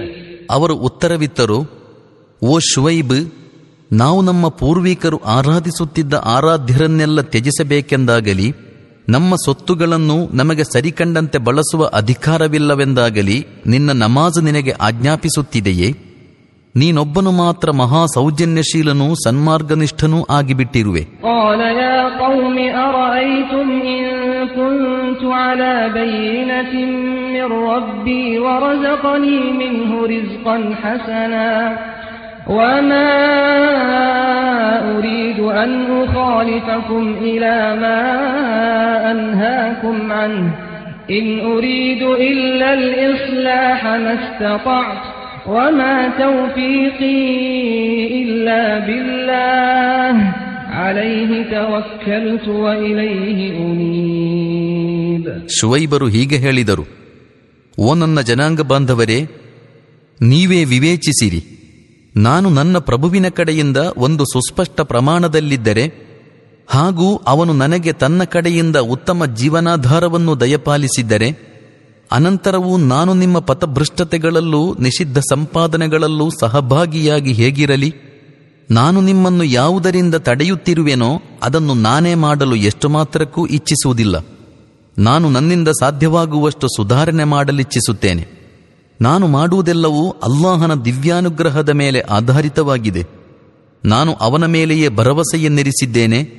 ಅವರು ಉತ್ತರವಿತ್ತರು ಓ ಶುವೈಬ್ ನಾವು ನಮ್ಮ ಪೂರ್ವಿಕರು ಆರಾಧಿಸುತ್ತಿದ್ದ ಆರಾಧ್ಯರನ್ನೆಲ್ಲ ತ್ಯಜಿಸಬೇಕೆಂದಾಗಲಿ ನಮ್ಮ ಸೊತ್ತುಗಳನ್ನು ನಮಗೆ ಸರಿಕಂಡಂತೆ ಬಳಸುವ ಅಧಿಕಾರವಿಲ್ಲವೆಂದಾಗಲಿ ನಿನ್ನ ನಮಾಜು ನಿನಗೆ ಆಜ್ಞಾಪಿಸುತ್ತಿದೆಯೇ ನೀನೊಬ್ಬನು ಮಾತ್ರ ಮಹಾ ಸೌಜನ್ಯಶೀಲನೂ ಸನ್ಮಾರ್ಗನಿಷ್ಠನೂ ಆಗಿಬಿಟ್ಟಿರುವೆ قال يا قوم أرأيتم إن كنت على بينة من ربي ورزقني منه رزقا حسنا وما أريد أن أخالفكم إلى ما أنهاكم عنه إن أريد إلا الإصلاح ما استطعت وما توفيقي إلا بالله عليه توكلت وإليه أنيب ಶುವೈಬರು ಹೀಗೆ ಹೇಳಿದರು ಓ ನನ್ನ ಜನಾಂಗ ಬಾಂಧವರೇ ನೀವೇ ವಿವೇಚಿಸಿರಿ ನಾನು ನನ್ನ ಪ್ರಭುವಿನ ಕಡೆಯಿಂದ ಒಂದು ಸುಸ್ಪಷ್ಟ ಪ್ರಮಾಣದಲ್ಲಿದ್ದರೆ ಹಾಗೂ ಅವನು ನನಗೆ ತನ್ನ ಕಡೆಯಿಂದ ಉತ್ತಮ ಜೀವನಾಧಾರವನ್ನು ದಯಪಾಲಿಸಿದ್ದರೆ ಅನಂತರವೂ ನಾನು ನಿಮ್ಮ ಪಥಭೃಷ್ಟತೆಗಳಲ್ಲೂ ನಿಷಿದ್ಧ ಸಂಪಾದನೆಗಳಲ್ಲೂ ಸಹಭಾಗಿಯಾಗಿ ಹೇಗಿರಲಿ? ನಾನು ನಿಮ್ಮನ್ನು ಯಾವುದರಿಂದ ತಡೆಯುತ್ತಿರುವೆನೋ ಅದನ್ನು ನಾನೇ ಮಾಡಲು ಎಷ್ಟು ಮಾತ್ರಕ್ಕೂ ಇಚ್ಛಿಸುವುದಿಲ್ಲ. ನಾನು ನನ್ನಿಂದ ಸಾಧ್ಯವಾಗುವಷ್ಟು ಸುಧಾರಣೆ ಮಾಡಲಿಚ್ಛಿಸುತ್ತೇನೆ. ನಾನು ಮಾಡುವುದೆಲ್ಲವೂ ಅಲ್ಲಾಹನ ದಿವ್ಯಾನುಗ್ರಹದ ಮೇಲೆ ಆಧಾರಿತವಾಗಿದೆ. ನಾನು ಅವನ ಮೇಲೆಯೇ ಭರವಸೆಯನ್ನಿರಿಸಿದ್ದೇನೆ.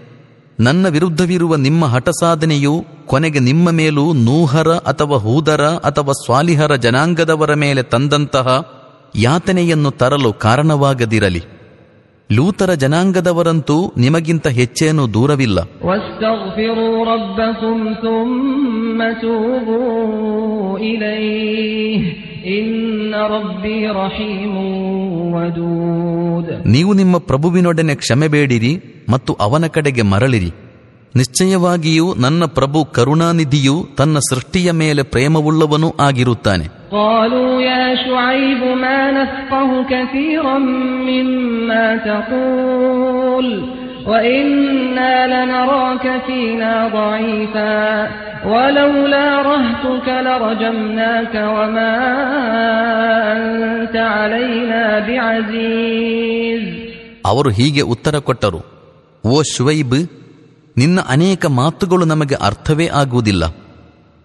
ನನ್ನ ವಿರುದ್ಧವಿರುವ ನಿಮ್ಮ ಹಠಸಾಧನೆಯು ಕೊನೆಗೆ ನಿಮ್ಮ ಮೇಲೂ ನೂಹರ ಅಥವಾ ಹೂದರ ಅಥವಾ ಸ್ವಾಲಿಹರ ಜನಾಂಗದವರ ಮೇಲೆ ತಂದಂತಹ ಯಾತನೆಯನ್ನು ತರಲು ಕಾರಣವಾಗದಿರಲಿ. ಲೂತರ ಜನಾಂಗದವರಂತೂ ನಿಮಗಿಂತ ಹೆಚ್ಚೇನೂ ದೂರವಿಲ್ಲ. واستغفروا ربكم ثم توبوا إليه إن ربي رحيم ودود ನೀವು ನಿಮ್ಮ ಪ್ರಭುವಿನೊಡನೆ ಕ್ಷಮೆ ಬೇಡಿರಿ ಮತ್ತು ಅವನ ಕಡೆಗೆ ಮರಳಿರಿ ನಿಶ್ಚಯವಾಗಿಯೂ ನನ್ನ ಪ್ರಭು ಕರುಣಾನಿಧಿಯು ತನ್ನ ಸೃಷ್ಟಿಯ ಮೇಲೆ ಪ್ರೇಮವುಳ್ಳವನೂ ಆಗಿರುತ್ತಾನೆ قالوا يا شعيب ما نفقه كثيرا مما تقول وإنا لنراك فينا ضعيفا ولولا رهتك لرجمناك وما أنت علينا بعزيز ಅವರು ಹೀಗೆ ಉತ್ತರ ಕೊಟ್ಟರು ಓ ಶುವೈಬ್ ನಿನ್ನ ಅನೇಕ ಮಾತುಗಳು ನಮಗೆ ಅರ್ಥವೇ ಆಗುವುದಿಲ್ಲ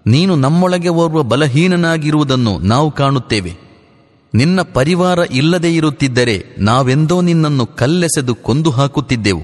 ನೀನು ನಮ್ಮೊಳಗೆ ಓರ್ವ ಬಲಹೀನನಾಗಿರುವುದನ್ನು ನಾವು ಕಾಣುತ್ತೇವೆ ನಿನ್ನ ಪರಿವಾರ ಇಲ್ಲದೆ ಇರುತ್ತಿದ್ದರೆ ನಾವೆಂದೋ ನಿನ್ನನ್ನು ಕಲ್ಲೆಸೆದು ಕೊಂದು ಹಾಕುತ್ತಿದ್ದೆವು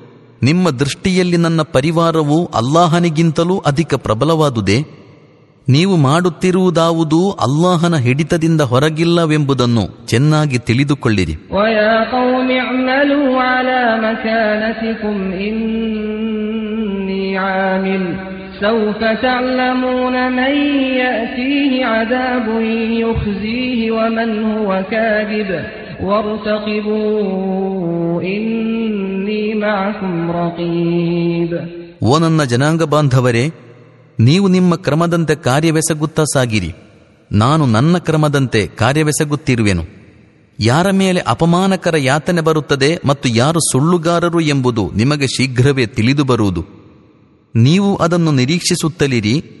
ನಿಮ್ಮ ದೃಷ್ಟಿಯಲ್ಲಿ ನನ್ನ ಪರಿವಾರವು ಅಲ್ಲಾಹನಿಗಿಂತಲೂ ಅಧಿಕ ಪ್ರಬಲವಾದುದೇ ನೀವು ಮಾಡುತ್ತಿರುವುದಾವುದೂ ಅಲ್ಲಾಹನ ಹಿಡಿತದಿಂದ ಹೊರಗಿಲ್ಲವೆಂಬುದನ್ನು ಚೆನ್ನಾಗಿ ತಿಳಿದುಕೊಳ್ಳಿರಿ ويا قوم اعملوا على مكانتكم إني عامل سوف تعلمون من يأتيه عذاب يخزيه ومن هو كاذب ಓ ನನ್ನ ಜನಾಂಗ ಬಾಂಧವರೇ, ನೀವು ನಿಮ್ಮ ಕ್ರಮದಂತೆ ಕಾರ್ಯವೆಸಗುತ್ತಾ ಸಾಗಿರಿ. ನಾನು ನನ್ನ ಕ್ರಮದಂತೆ ಕಾರ್ಯವೆಸಗುತ್ತಿರುವೆನು. ಯಾರ ಮೇಲೆ ಅಪಮಾನಕರ ಯಾತನೆ ಬರುತ್ತದೆ ಮತ್ತು ಯಾರು ಸುಳ್ಳುಗಾರರು ಎಂಬುದು ನಿಮಗೆ ಶೀಘ್ರವೇ ತಿಳಿದು ಬರುವುದು. ನೀವು ಅದನ್ನು ನಿರೀಕ್ಷಿಸುತ್ತಲಿರಿ.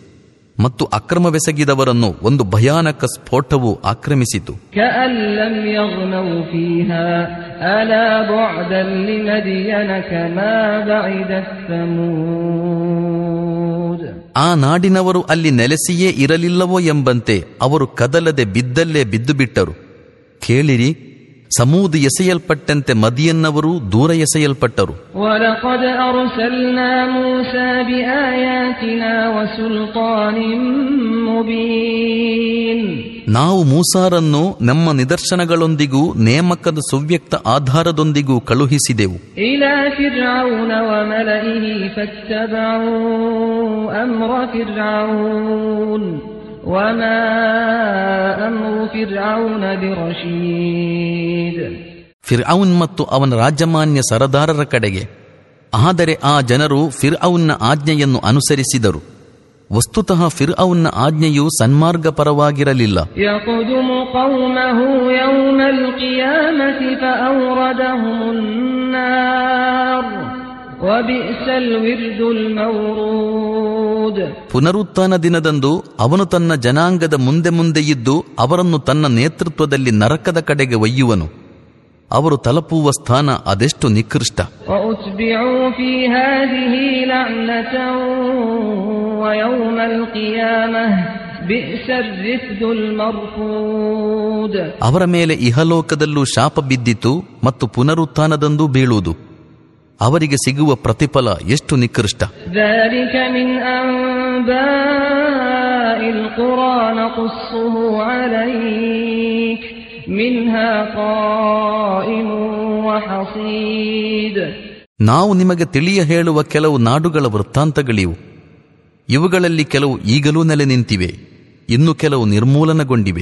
ಮತ್ತು ಅಕ್ರಮವೆಸಗಿದವರನ್ನು ಒಂದು ಭಯಾನಕ ಸ್ಫೋಟವು ಆಕ್ರಮಿಸಿತು. ಆ ನಾಡಿನವರು ಅಲ್ಲಿ ನೆಲೆಸಿಯೇ ಇರಲಿಲ್ಲವೋ ಎಂಬಂತೆ ಅವರು ಕದಲದೆ ಬಿದ್ದಲ್ಲೇ ಬಿದ್ದುಬಿಟ್ಟರು. ಕೇಳಿರಿ ಸಮೂದ ಎಸೆಯಲ್ಪಟ್ಟಂತೆ ಮದಿಯನ್ನವರು ದೂರ ಎಸೆಯಲ್ಪಟ್ಟರು. ನಾವು ಮೂಸಾರನ್ನು ನಮ್ಮ ನಿದರ್ಶನಗಳೊಂದಿಗೂ ನೇಮಕದ ಸುವ್ಯಕ್ತ ಆಧಾರದೊಂದಿಗೂ ಕಳುಹಿಸಿದೆವು. ಇಲಾಖಿ فرعون وملئه فاتبعوا أمر فرعون وما أمر فرعون برشيد ಫಿರ್ಔನ್ ಮತ್ತು ಅವನ ರಾಜಮಾನ್ಯ ಸರದಾರರ ಕಡೆಗೆ ಆದರೆ ಆ ಜನರು ಫಿರ್ಔನ್ನ ಆಜ್ಞೆಯನ್ನು ಅನುಸರಿಸಿದರು ವಸ್ತುತಃ ಫಿರ್ಔನ್ನ ಆಜ್ಞೆಯು ಸನ್ಮಾರ್ಗಪರವಾಗಿರಲಿಲ್ಲ يقدم قومه يوم القيامة فأوردهم النار وبئس الورد المورود ಪುನರುತ್ಥಾನ ದಿನದಂದು ಅವನು ತನ್ನ ಜನಾಂಗದ ಮುಂದೆ ಮುಂದೆ ಇದ್ದು ಅವರನ್ನು ತನ್ನ ನೇತೃತ್ವದಲ್ಲಿ ನರಕದ ಕಡೆಗೆ ಒಯ್ಯುವನು. ಅವರು ತಲುಪುವ ಸ್ಥಾನ ಅದೆಷ್ಟು ನಿಕೃಷ್ಟ. ಅವರ ಮೇಲೆ ಇಹಲೋಕದಲ್ಲೂ ಶಾಪ ಬಿದ್ದಿತು ಮತ್ತು ಪುನರುತ್ಥಾನದಂದೂ ಬೀಳುವುದು. ಅವರಿಗೆ ಸಿಗುವ ಪ್ರತಿಫಲ ಎಷ್ಟು ನಿಕೃಷ್ಟ? ನಾವು ನಿಮಗೆ ತಿಳಿಯ ಹೇಳುವ ಕೆಲವು ನಾಡುಗಳ ವೃತ್ತಾಂತಗಳಿವು. ಇವುಗಳಲ್ಲಿ ಕೆಲವು ಈಗಲೂ ನೆಲೆ ನಿಂತಿವೆ ಇನ್ನು ಕೆಲವು ನಿರ್ಮೂಲನಗೊಂಡಿವೆ.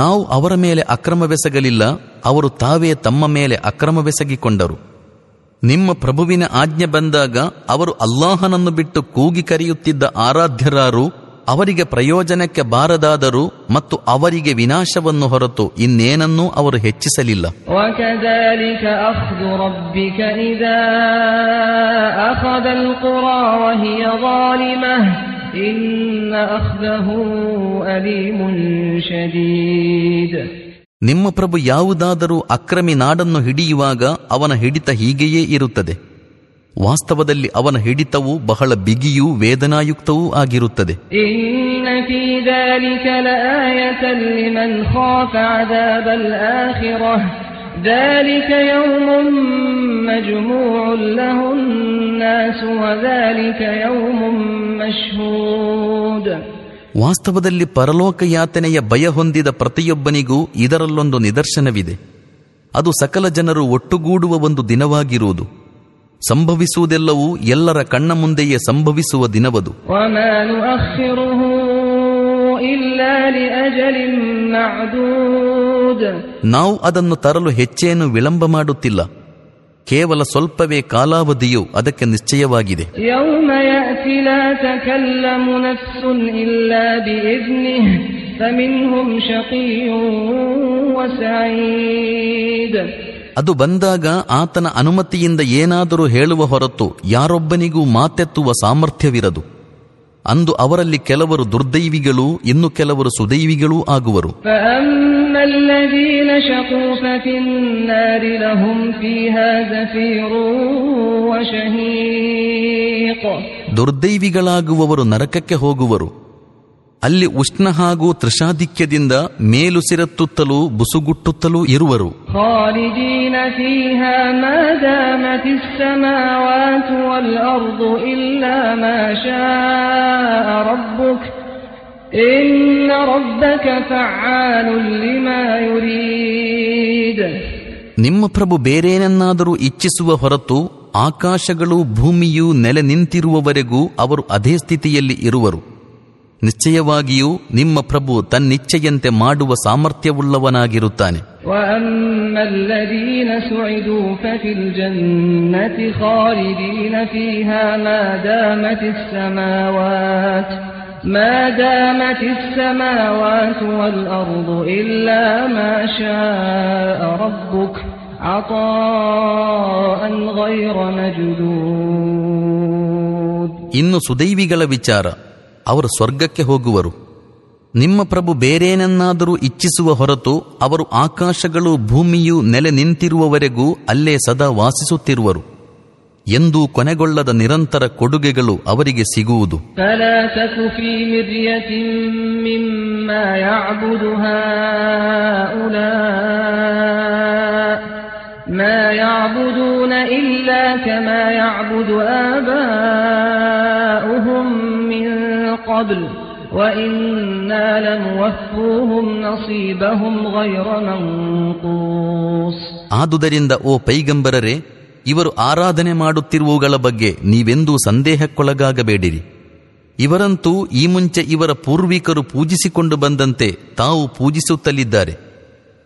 ನಾವು ಅವರ ಮೇಲೆ ಅಕ್ರಮವೆಸಗಲಿಲ್ಲ, ಅವರು ತಾವೇ ತಮ್ಮ ಮೇಲೆ ಅಕ್ರಮವೆಸಗಿಕೊಂಡರು. ನಿಮ್ಮ ಪ್ರಭುವಿನ ಆಜ್ಞೆ ಬಂದಾಗ ಅವರು ಅಲ್ಲಾಹನನ್ನು ಬಿಟ್ಟು ಕೂಗಿ ಕರೆಯುತ್ತಿದ್ದ ಆರಾಧ್ಯರಾರು, ಅವರಿಗೆ ಪ್ರಯೋಜನಕ್ಕೆ ಬಾರದಾದರೂ ಮತ್ತು ಅವರಿಗೆ ವಿನಾಶವನ್ನು ಹೊರತು ಇನ್ನೇನನ್ನೂ ಅವರು ಹೆಚ್ಚಿಸಲಿಲ್ಲ. ನಿಮ್ಮ ಪ್ರಭು ಯಾವುದಾದರೂ ಅಕ್ರಮಿ ನಾಡನ್ನು ಹಿಡಿಯುವಾಗ ಅವನ ಹಿಡಿತ ಹೀಗೆಯೇ ಇರುತ್ತದೆ. ವಾಸ್ತವದಲ್ಲಿ ಅವನ ಹಿಡಿತವು ಬಹಳ ಬಿಗಿಯೂ ವೇದನಾಯುಕ್ತವೂ ಆಗಿರುತ್ತದೆ. ಇನ್ನ ذلك لآية لمن خاف عذاب الآخرة ذلك يوم مجموع له الناس وذلك يوم مشهود ವಾಸ್ತವದಲ್ಲಿ ಪರಲೋಕ ಯಾತನೆಯ ಭಯ ಹೊಂದಿದ ಪ್ರತಿಯೊಬ್ಬನಿಗೂ ಇದರಲ್ಲೊಂದು ನಿದರ್ಶನವಿದೆ ಅದು ಸಕಲ ಜನರು ಒಟ್ಟುಗೂಡುವ ಒಂದು ದಿನವಾಗಿರುವುದು ಸಂಭವಿಸುವುದೆಲ್ಲವೂ ಎಲ್ಲರ ಕಣ್ಣ ಮುಂದೆಯೇ ಸಂಭವಿಸುವ ದಿನವದು وما ನಾವು ಅದನ್ನು ತರಲು ಹೆಚ್ಚೇನು ವಿಳಂಬ ಮಾಡುತ್ತಿಲ್ಲ. ಕೇವಲ ಸ್ವಲ್ಪವೇ ಕಾಲಾವಧಿಯು ಅದಕ್ಕೆ ನಿಶ್ಚಯವಾಗಿದೆ. ಅದು ಬಂದಾಗ ಆತನ ಅನುಮತಿಯಿಂದ ಏನಾದರೂ ಹೇಳುವ ಹೊರತು ಯಾರೊಬ್ಬನಿಗೂ ಮಾತೆತ್ತುವ ಸಾಮರ್ಥ್ಯವಿರದು. ಅಂದು ಅವರಲ್ಲಿ ಕೆಲವರು ದುರ್ದೈವಿಗಳು ಇನ್ನು ಕೆಲವರು ಸುದೈವಿಗಳೂ ಆಗುವರು. ದುರ್ದೈವಿಗಳಾಗುವವರು ನರಕಕ್ಕೆ ಹೋಗುವರು. ಅಲ್ಲಿ ಉಷ್ಣ ಹಾಗೂ ತೃಷಾಧಿಕ್ಯದಿಂದ ಮೇಲುಸಿರತ್ತುತ್ತಲೂ ಬುಸುಗುಟ್ಟುತ್ತಲೂ ಇರುವರು. ನಿಮ್ಮ ಪ್ರಭು ಬೇರೇನನ್ನಾದರೂ ಇಚ್ಛಿಸುವ ಹೊರತು ಆಕಾಶಗಳು ಭೂಮಿಯು ನೆಲೆ ನಿಂತಿರುವವರೆಗೂ ಅವರು ಅದೇ ಸ್ಥಿತಿಯಲ್ಲಿ ಇರುವರು. ನಿಶ್ಚಯವಾಗಿಯೂ ನಿಮ್ಮ ಪ್ರಭು ತನ್ನಿಚ್ಛೆಯಂತೆ ಮಾಡುವ ಸಾಮರ್ಥ್ಯವುಳ್ಳವನಾಗಿರುತ್ತಾನೆ. ಇನ್ನು ಸುದೈವಿಗಳ ವಿಚಾರ ಅವರು ಸ್ವರ್ಗಕ್ಕೆ ಹೋಗುವರು ನಿಮ್ಮ ಪ್ರಭು ಬೇರೇನನ್ನಾದರೂ ಇಚ್ಛಿಸುವ ಹೊರತು ಅವರು ಆಕಾಶಗಳು ಭೂಮಿಯು ನೆಲೆ ನಿಂತಿರುವವರೆಗೂ ಅಲ್ಲೇ ಸದಾ ವಾಸಿಸುತ್ತಿರುವರು ಎಂದೂ ಕೊನೆಗೊಳ್ಳದ ನಿರಂತರ ಕೊಡುಗೆಗಳು ಅವರಿಗೆ ಸಿಗುವುದು فلا تك في مرية مما يعبد هؤلاء ما يعبدون إلا كما يعبد آباؤهم من قبل وإنا لموفوهم نصيبهم غير منقوص ಆದುದರಿಂದ ಓ ಪೈಗಂಬರರೆ ಇವರು ಆರಾಧನೆ ಮಾಡುತ್ತಿರುವವುಗಳ ಬಗ್ಗೆ ನೀವೆಂದೂ ಸಂದೇಹಕ್ಕೊಳಗಾಗಬೇಡಿರಿ ಇವರಂತೂ ಈ ಮುಂಚೆ ಇವರ ಪೂರ್ವಿಕರು ಪೂಜಿಸಿಕೊಂಡು ಬಂದಂತೆ ತಾವು ಪೂಜಿಸುತ್ತಲಿದ್ದಾರೆ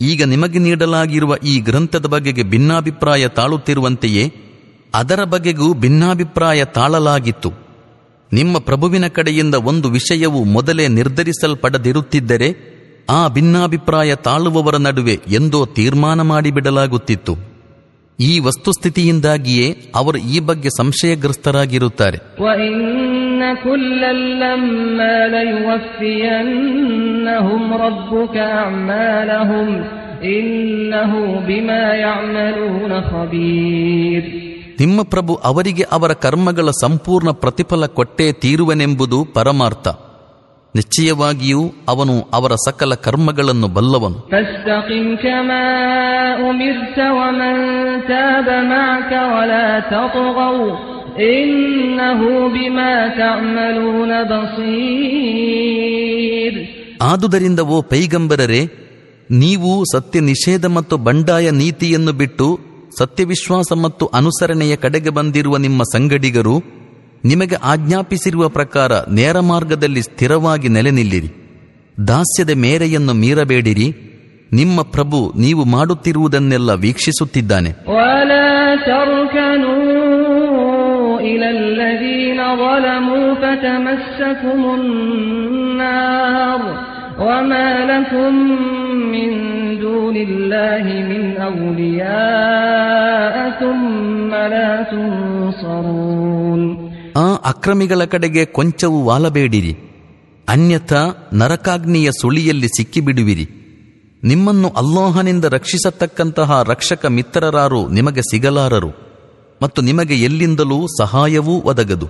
ಈಗ ನಿಮಗೆ ನೀಡಲಾಗಿರುವ ಈ ಗ್ರಂಥದ ಬಗೆಗೆ ಭಿನ್ನಾಭಿಪ್ರಾಯ ತಾಳುತ್ತಿರುವಂತೆಯೇ ಅದರ ಬಗೆಗೂ ಭಿನ್ನಾಭಿಪ್ರಾಯ ತಾಳಲಾಗಿತ್ತು. ನಿಮ್ಮ ಪ್ರಭುವಿನ ಕಡೆಯಿಂದ ಒಂದು ವಿಷಯವು ಮೊದಲೇ ನಿರ್ಧರಿಸಲ್ಪಡದಿರುತ್ತಿದ್ದರೆ ಆ ಭಿನ್ನಾಭಿಪ್ರಾಯ ತಾಳುವವರ ನಡುವೆ ಎಂದೋ ತೀರ್ಮಾನ ಮಾಡಿಬಿಡಲಾಗುತ್ತಿತ್ತು. ಈ ವಸ್ತುಸ್ಥಿತಿಯಿಂದಾಗಿಯೇ ಅವರು ಈ ಬಗ್ಗೆ ಸಂಶಯಗ್ರಸ್ತರಾಗಿರುತ್ತಾರೆ. وإن كلا لما ليوفينهم ربك أعمالهم إنه بما يعملون خبير ನಿಮ್ಮ ಪ್ರಭು ಅವರಿಗೆ ಅವರ ಕರ್ಮಗಳ ಸಂಪೂರ್ಣ ಪ್ರತಿಫಲ ಕೊಟ್ಟೇ ತೀರುವನೆಂಬುದು ಪರಮಾರ್ಥ ನಿಶ್ಚಯವಾಗಿಯೂ ಅವನು ಅವರ ಸಕಲ ಕರ್ಮಗಳನ್ನು ಬಲ್ಲವನು ಆದುದರಿಂದ ಓ ಪೈಗಂಬರರೆ ನೀವು ಸತ್ಯ ನಿಷೇಧ ಮತ್ತು ಬಂಡಾಯ ನೀತಿಯನ್ನು ಬಿಟ್ಟು ಸತ್ಯವಿಶ್ವಾಸ ಮತ್ತು ಅನುಸರಣೆಯ ಕಡೆಗೆ ಬಂದಿರುವ ನಿಮ್ಮ ಸಂಗಡಿಗರು ನಿಮಗೆ ಆಜ್ಞಾಪಿಸಿರುವ ಪ್ರಕಾರ ನೇರ ಮಾರ್ಗದಲ್ಲಿ ಸ್ಥಿರವಾಗಿ ನೆಲೆ ನಿಲ್ಲಿರಿ. ದಾಸ್ಯದ ಮೇರೆಯನ್ನು ಮೀರಬೇಡಿರಿ. ನಿಮ್ಮ ಪ್ರಭು ನೀವು ಮಾಡುತ್ತಿರುವುದನ್ನೆಲ್ಲ ವೀಕ್ಷಿಸುತ್ತಿದ್ದಾನೆ. إلى الذين ظلموا فتمسكم النار وما لكم من دون الله من أولياء ثم لا تنصرون ಆ ಅಕ್ರಮಿಗಳ ಕಡೆಗೆ ಕೊಂಚವೂ ವಾಲಬೇಡಿರಿ ಅನ್ಯಥಾ ನರಕಾಗ್ನಿಯ ಸುಳಿಯಲ್ಲಿ ಸಿಕ್ಕಿಬಿಡುವಿರಿ ನಿಮ್ಮನ್ನು ಅಲ್ಲಾಹನಿಂದ ರಕ್ಷಿಸತಕ್ಕಂತಹ ರಕ್ಷಕ ಮಿತ್ರರಾರು ನಿಮಗೆ ಸಿಗಲಾರರು ಮತ್ತು ನಿಮಗೆ ಎಲ್ಲಿಂದಲೂ ಸಹಾಯವೂ ಒದಗದು.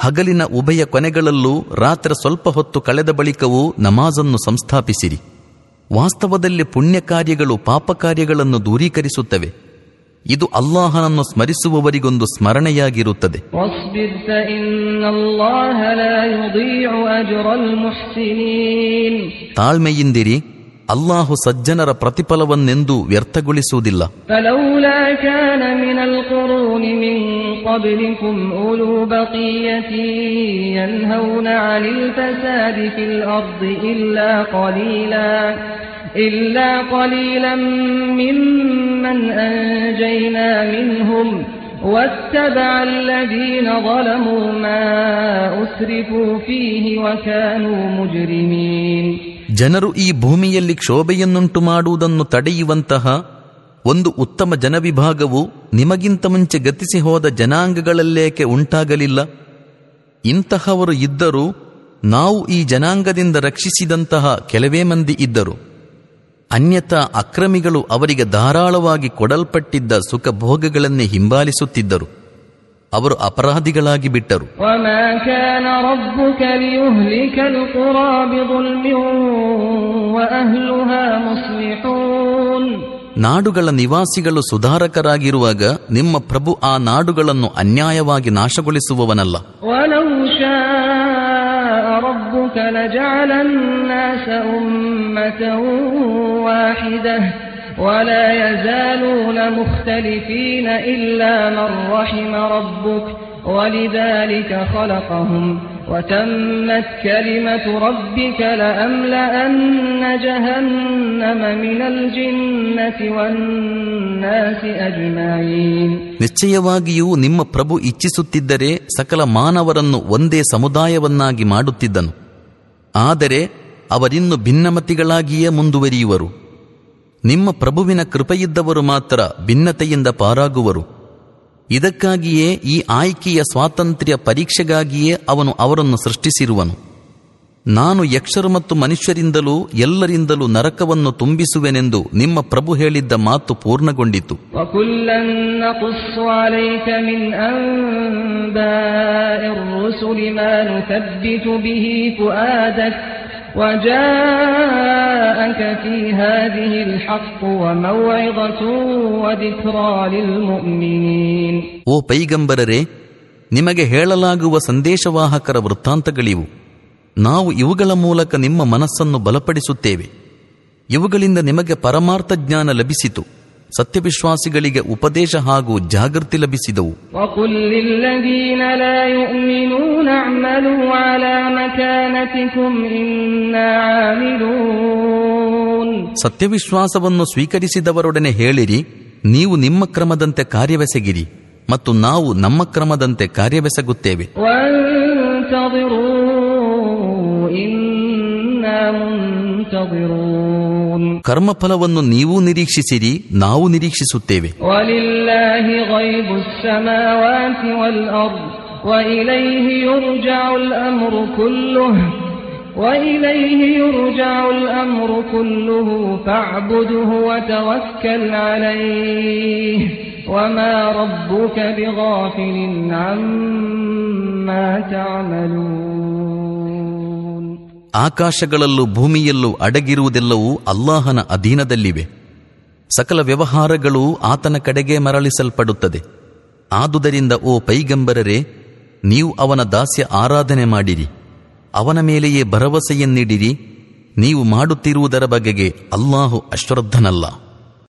ಹಗಲಿನ ಉಭಯ ಕೊನೆಗಳಲ್ಲೂ ರಾತ್ರಿ ಸ್ವಲ್ಪ ಹೊತ್ತು ಕಳೆದ ಬಳಿಕವೂ ನಮಾಜನ್ನು ಸಂಸ್ಥಾಪಿಸಿರಿ. ವಾಸ್ತವದಲ್ಲಿ ಪುಣ್ಯ ಕಾರ್ಯಗಳು ಪಾಪ ಕಾರ್ಯಗಳನ್ನು ದೂರೀಕರಿಸುತ್ತವೆ. ಇದು ಅಲ್ಲಾಹನನ್ನು ಸ್ಮರಿಸುವವರಿಗೊಂದು ಸ್ಮರಣೆಯಾಗಿರುತ್ತದೆ. ತಾಳ್ಮೆಯಿಂದಿರಿ ಅಲ್ಲಾಹು ಸಜ್ಜನರ ಪ್ರತಿಫಲವನ್ನೆಂದೂ ವ್ಯರ್ಥಗೊಳಿಸುವುದಿಲ್ಲ. فلولا كان من القرون من قبلكم أولو بقية ينهون عن الفساد في الأرض إلا قليلا إلا قليلا ممن أنجينا منهم واتبع الذين ظلموا ما أسرفوا فيه وكانوا مجرمين ಜನರು ಈ ಭೂಮಿಯಲ್ಲಿ ಕ್ಷೋಭೆಯನ್ನುಂಟು ಮಾಡುವುದನ್ನು ತಡೆಯುವಂತಹ ಒಂದು ಉತ್ತಮ ಜನವಿಭಾಗವು ನಿಮಗಿಂತ ಮುಂಚೆ ಗತಿಸಿ ಹೋದ ಜನಾಂಗಗಳಲ್ಲೇಕೆ ಉಂಟಾಗಲಿಲ್ಲ ಇಂತಹವರು ಇದ್ದರೂ ನಾವು ಈ ಜನಾಂಗದಿಂದ ರಕ್ಷಿಸಿದಂತಹ ಕೆಲವೇ ಮಂದಿ ಇದ್ದರು ಅನ್ಯಥಾ ಅಕ್ರಮಿಗಳು ಅವರಿಗೆ ಧಾರಾಳವಾಗಿ ಕೊಡಲ್ಪಟ್ಟಿದ್ದ ಸುಖ ಭೋಗಗಳನ್ನೇ ಹಿಂಬಾಲಿಸುತ್ತಿದ್ದರು ಅವರು ಅಪರಾಧಿಗಳಾಗಿ ಬಿಟ್ಟರು وما كان ربك ليهلك القرى بظلم وأهلها مصلحون ನಾಡುಗಳ ನಿವಾಸಿಗಳು ಸುಧಾರಕರಾಗಿರುವಾಗ ನಿಮ್ಮ ಪ್ರಭು ಆ ನಾಡುಗಳನ್ನು ಅನ್ಯಾಯವಾಗಿ ನಾಶಗೊಳಿಸುವವನಲ್ಲ ولو شاء ربك لجعل الناس أمة واحدة ولا يزالون مختلفين إلا من رحم ربك ولذلك خلقهم وتمت كلمة ربك لأملأن جهنم من الجنة والناس أجمعين ನಿಶ್ಚಯವಾಗಿಯೂ ನಿಮ್ಮ ಪ್ರಭು ಇಚ್ಛಿಸುತ್ತಿದ್ದರೆ ಸಕಲ ಮಾನವರನ್ನು ಒಂದೇ ಸಮುದಾಯವನ್ನಾಗಿ ಮಾಡುತ್ತಿದ್ದನು ಆದರೆ ಅವರಿನ್ನು ಭಿನ್ನಮತಿಗಳಾಗಿಯೇ ಮುಂದುವರಿಯುವರು ನಿಮ್ಮ ಪ್ರಭುವಿನ ಕೃಪೆಯಿದ್ದವರು ಮಾತ್ರ ಭಿನ್ನತೆಯಿಂದ ಪಾರಾಗುವರು. ಇದಕ್ಕಾಗಿಯೇ ಈ ಆಯ್ಕೆಯ ಸ್ವಾತಂತ್ರ್ಯ ಪರೀಕ್ಷೆಗಾಗಿಯೇ ಅವನು ಅವರನ್ನು ಸೃಷ್ಟಿಸಿರುವನು. ನಾನು ಯಕ್ಷರು ಮತ್ತು ಮನುಷ್ಯರಿಂದಲೂ ಎಲ್ಲರಿಂದಲೂ ನರಕವನ್ನು ತುಂಬಿಸುವೆನೆಂದು ನಿಮ್ಮ ಪ್ರಭು ಹೇಳಿದ್ದ ಮಾತು ಪೂರ್ಣಗೊಂಡಿತು. وكلا نقص عليك من أنباء الرسل ما نثبت به فؤادك وجاءك في هذه الحق وموعظة وذكرى للمؤمنين ಓ ಪೈಗಂಬರರೆ ನಿಮಗೆ ಹೇಳಲಾಗುವ ಸಂದೇಶವಾಹಕರ ವೃತ್ತಾಂತಗಳಿವು ನಾವು ಇವುಗಳ ಮೂಲಕ ನಿಮ್ಮ ಮನಸ್ಸನ್ನು ಬಲಪಡಿಸುತ್ತೇವೆ ಇವುಗಳಿಂದ ನಿಮಗೆ ಪರಮಾರ್ಥ ಜ್ಞಾನ ಲಭಿಸಿತು ಸತ್ಯವಿಶ್ವಾಸಿಗಳಿಗೆ ಉಪದೇಶ ಹಾಗೂ ಜಾಗೃತಿ ಲಭಿಸಿದವು. ಸತ್ಯವಿಶ್ವಾಸವನ್ನು ಸ್ವೀಕರಿಸಿದವರೊಡನೆ ಹೇಳಿರಿ ನೀವು ನಿಮ್ಮ ಕ್ರಮದಂತೆ ಕಾರ್ಯವೆಸಗಿರಿ ಮತ್ತು ನಾವು ನಮ್ಮ ಕ್ರಮದಂತೆ ಕಾರ್ಯವೆಸಗುತ್ತೇವೆ. ಕರ್ಮಫಲವನ್ನು ನೀವು ನಿರೀಕ್ಷಿಸಿರಿ ನಾವು ನಿರೀಕ್ಷಿಸುತ್ತೇವೆ. ಆಕಾಶಗಳಲ್ಲೂ ಭೂಮಿಯಲ್ಲೂ ಅಡಗಿರುವುದೆಲ್ಲವೂ ಅಲ್ಲಾಹನ ಅಧೀನದಲ್ಲಿವೆ. ಸಕಲ ವ್ಯವಹಾರಗಳು ಆತನ ಕಡೆಗೆ ಮರಳಿಸಲ್ಪಡುತ್ತದೆ. ಆದುದರಿಂದ ಓ ಪೈಗಂಬರರೆ, ನೀವು ಅವನ ದಾಸ್ಯ ಆರಾಧನೆ ಮಾಡಿರಿ. ಅವನ ಮೇಲೆಯೇ ಭರವಸೆಯನ್ನಿಡಿರಿ. ನೀವು ಮಾಡುತ್ತಿರುವುದರ ಬಗೆಗೆ ಅಲ್ಲಾಹು ಅಶ್ರದ್ಧನಲ್ಲ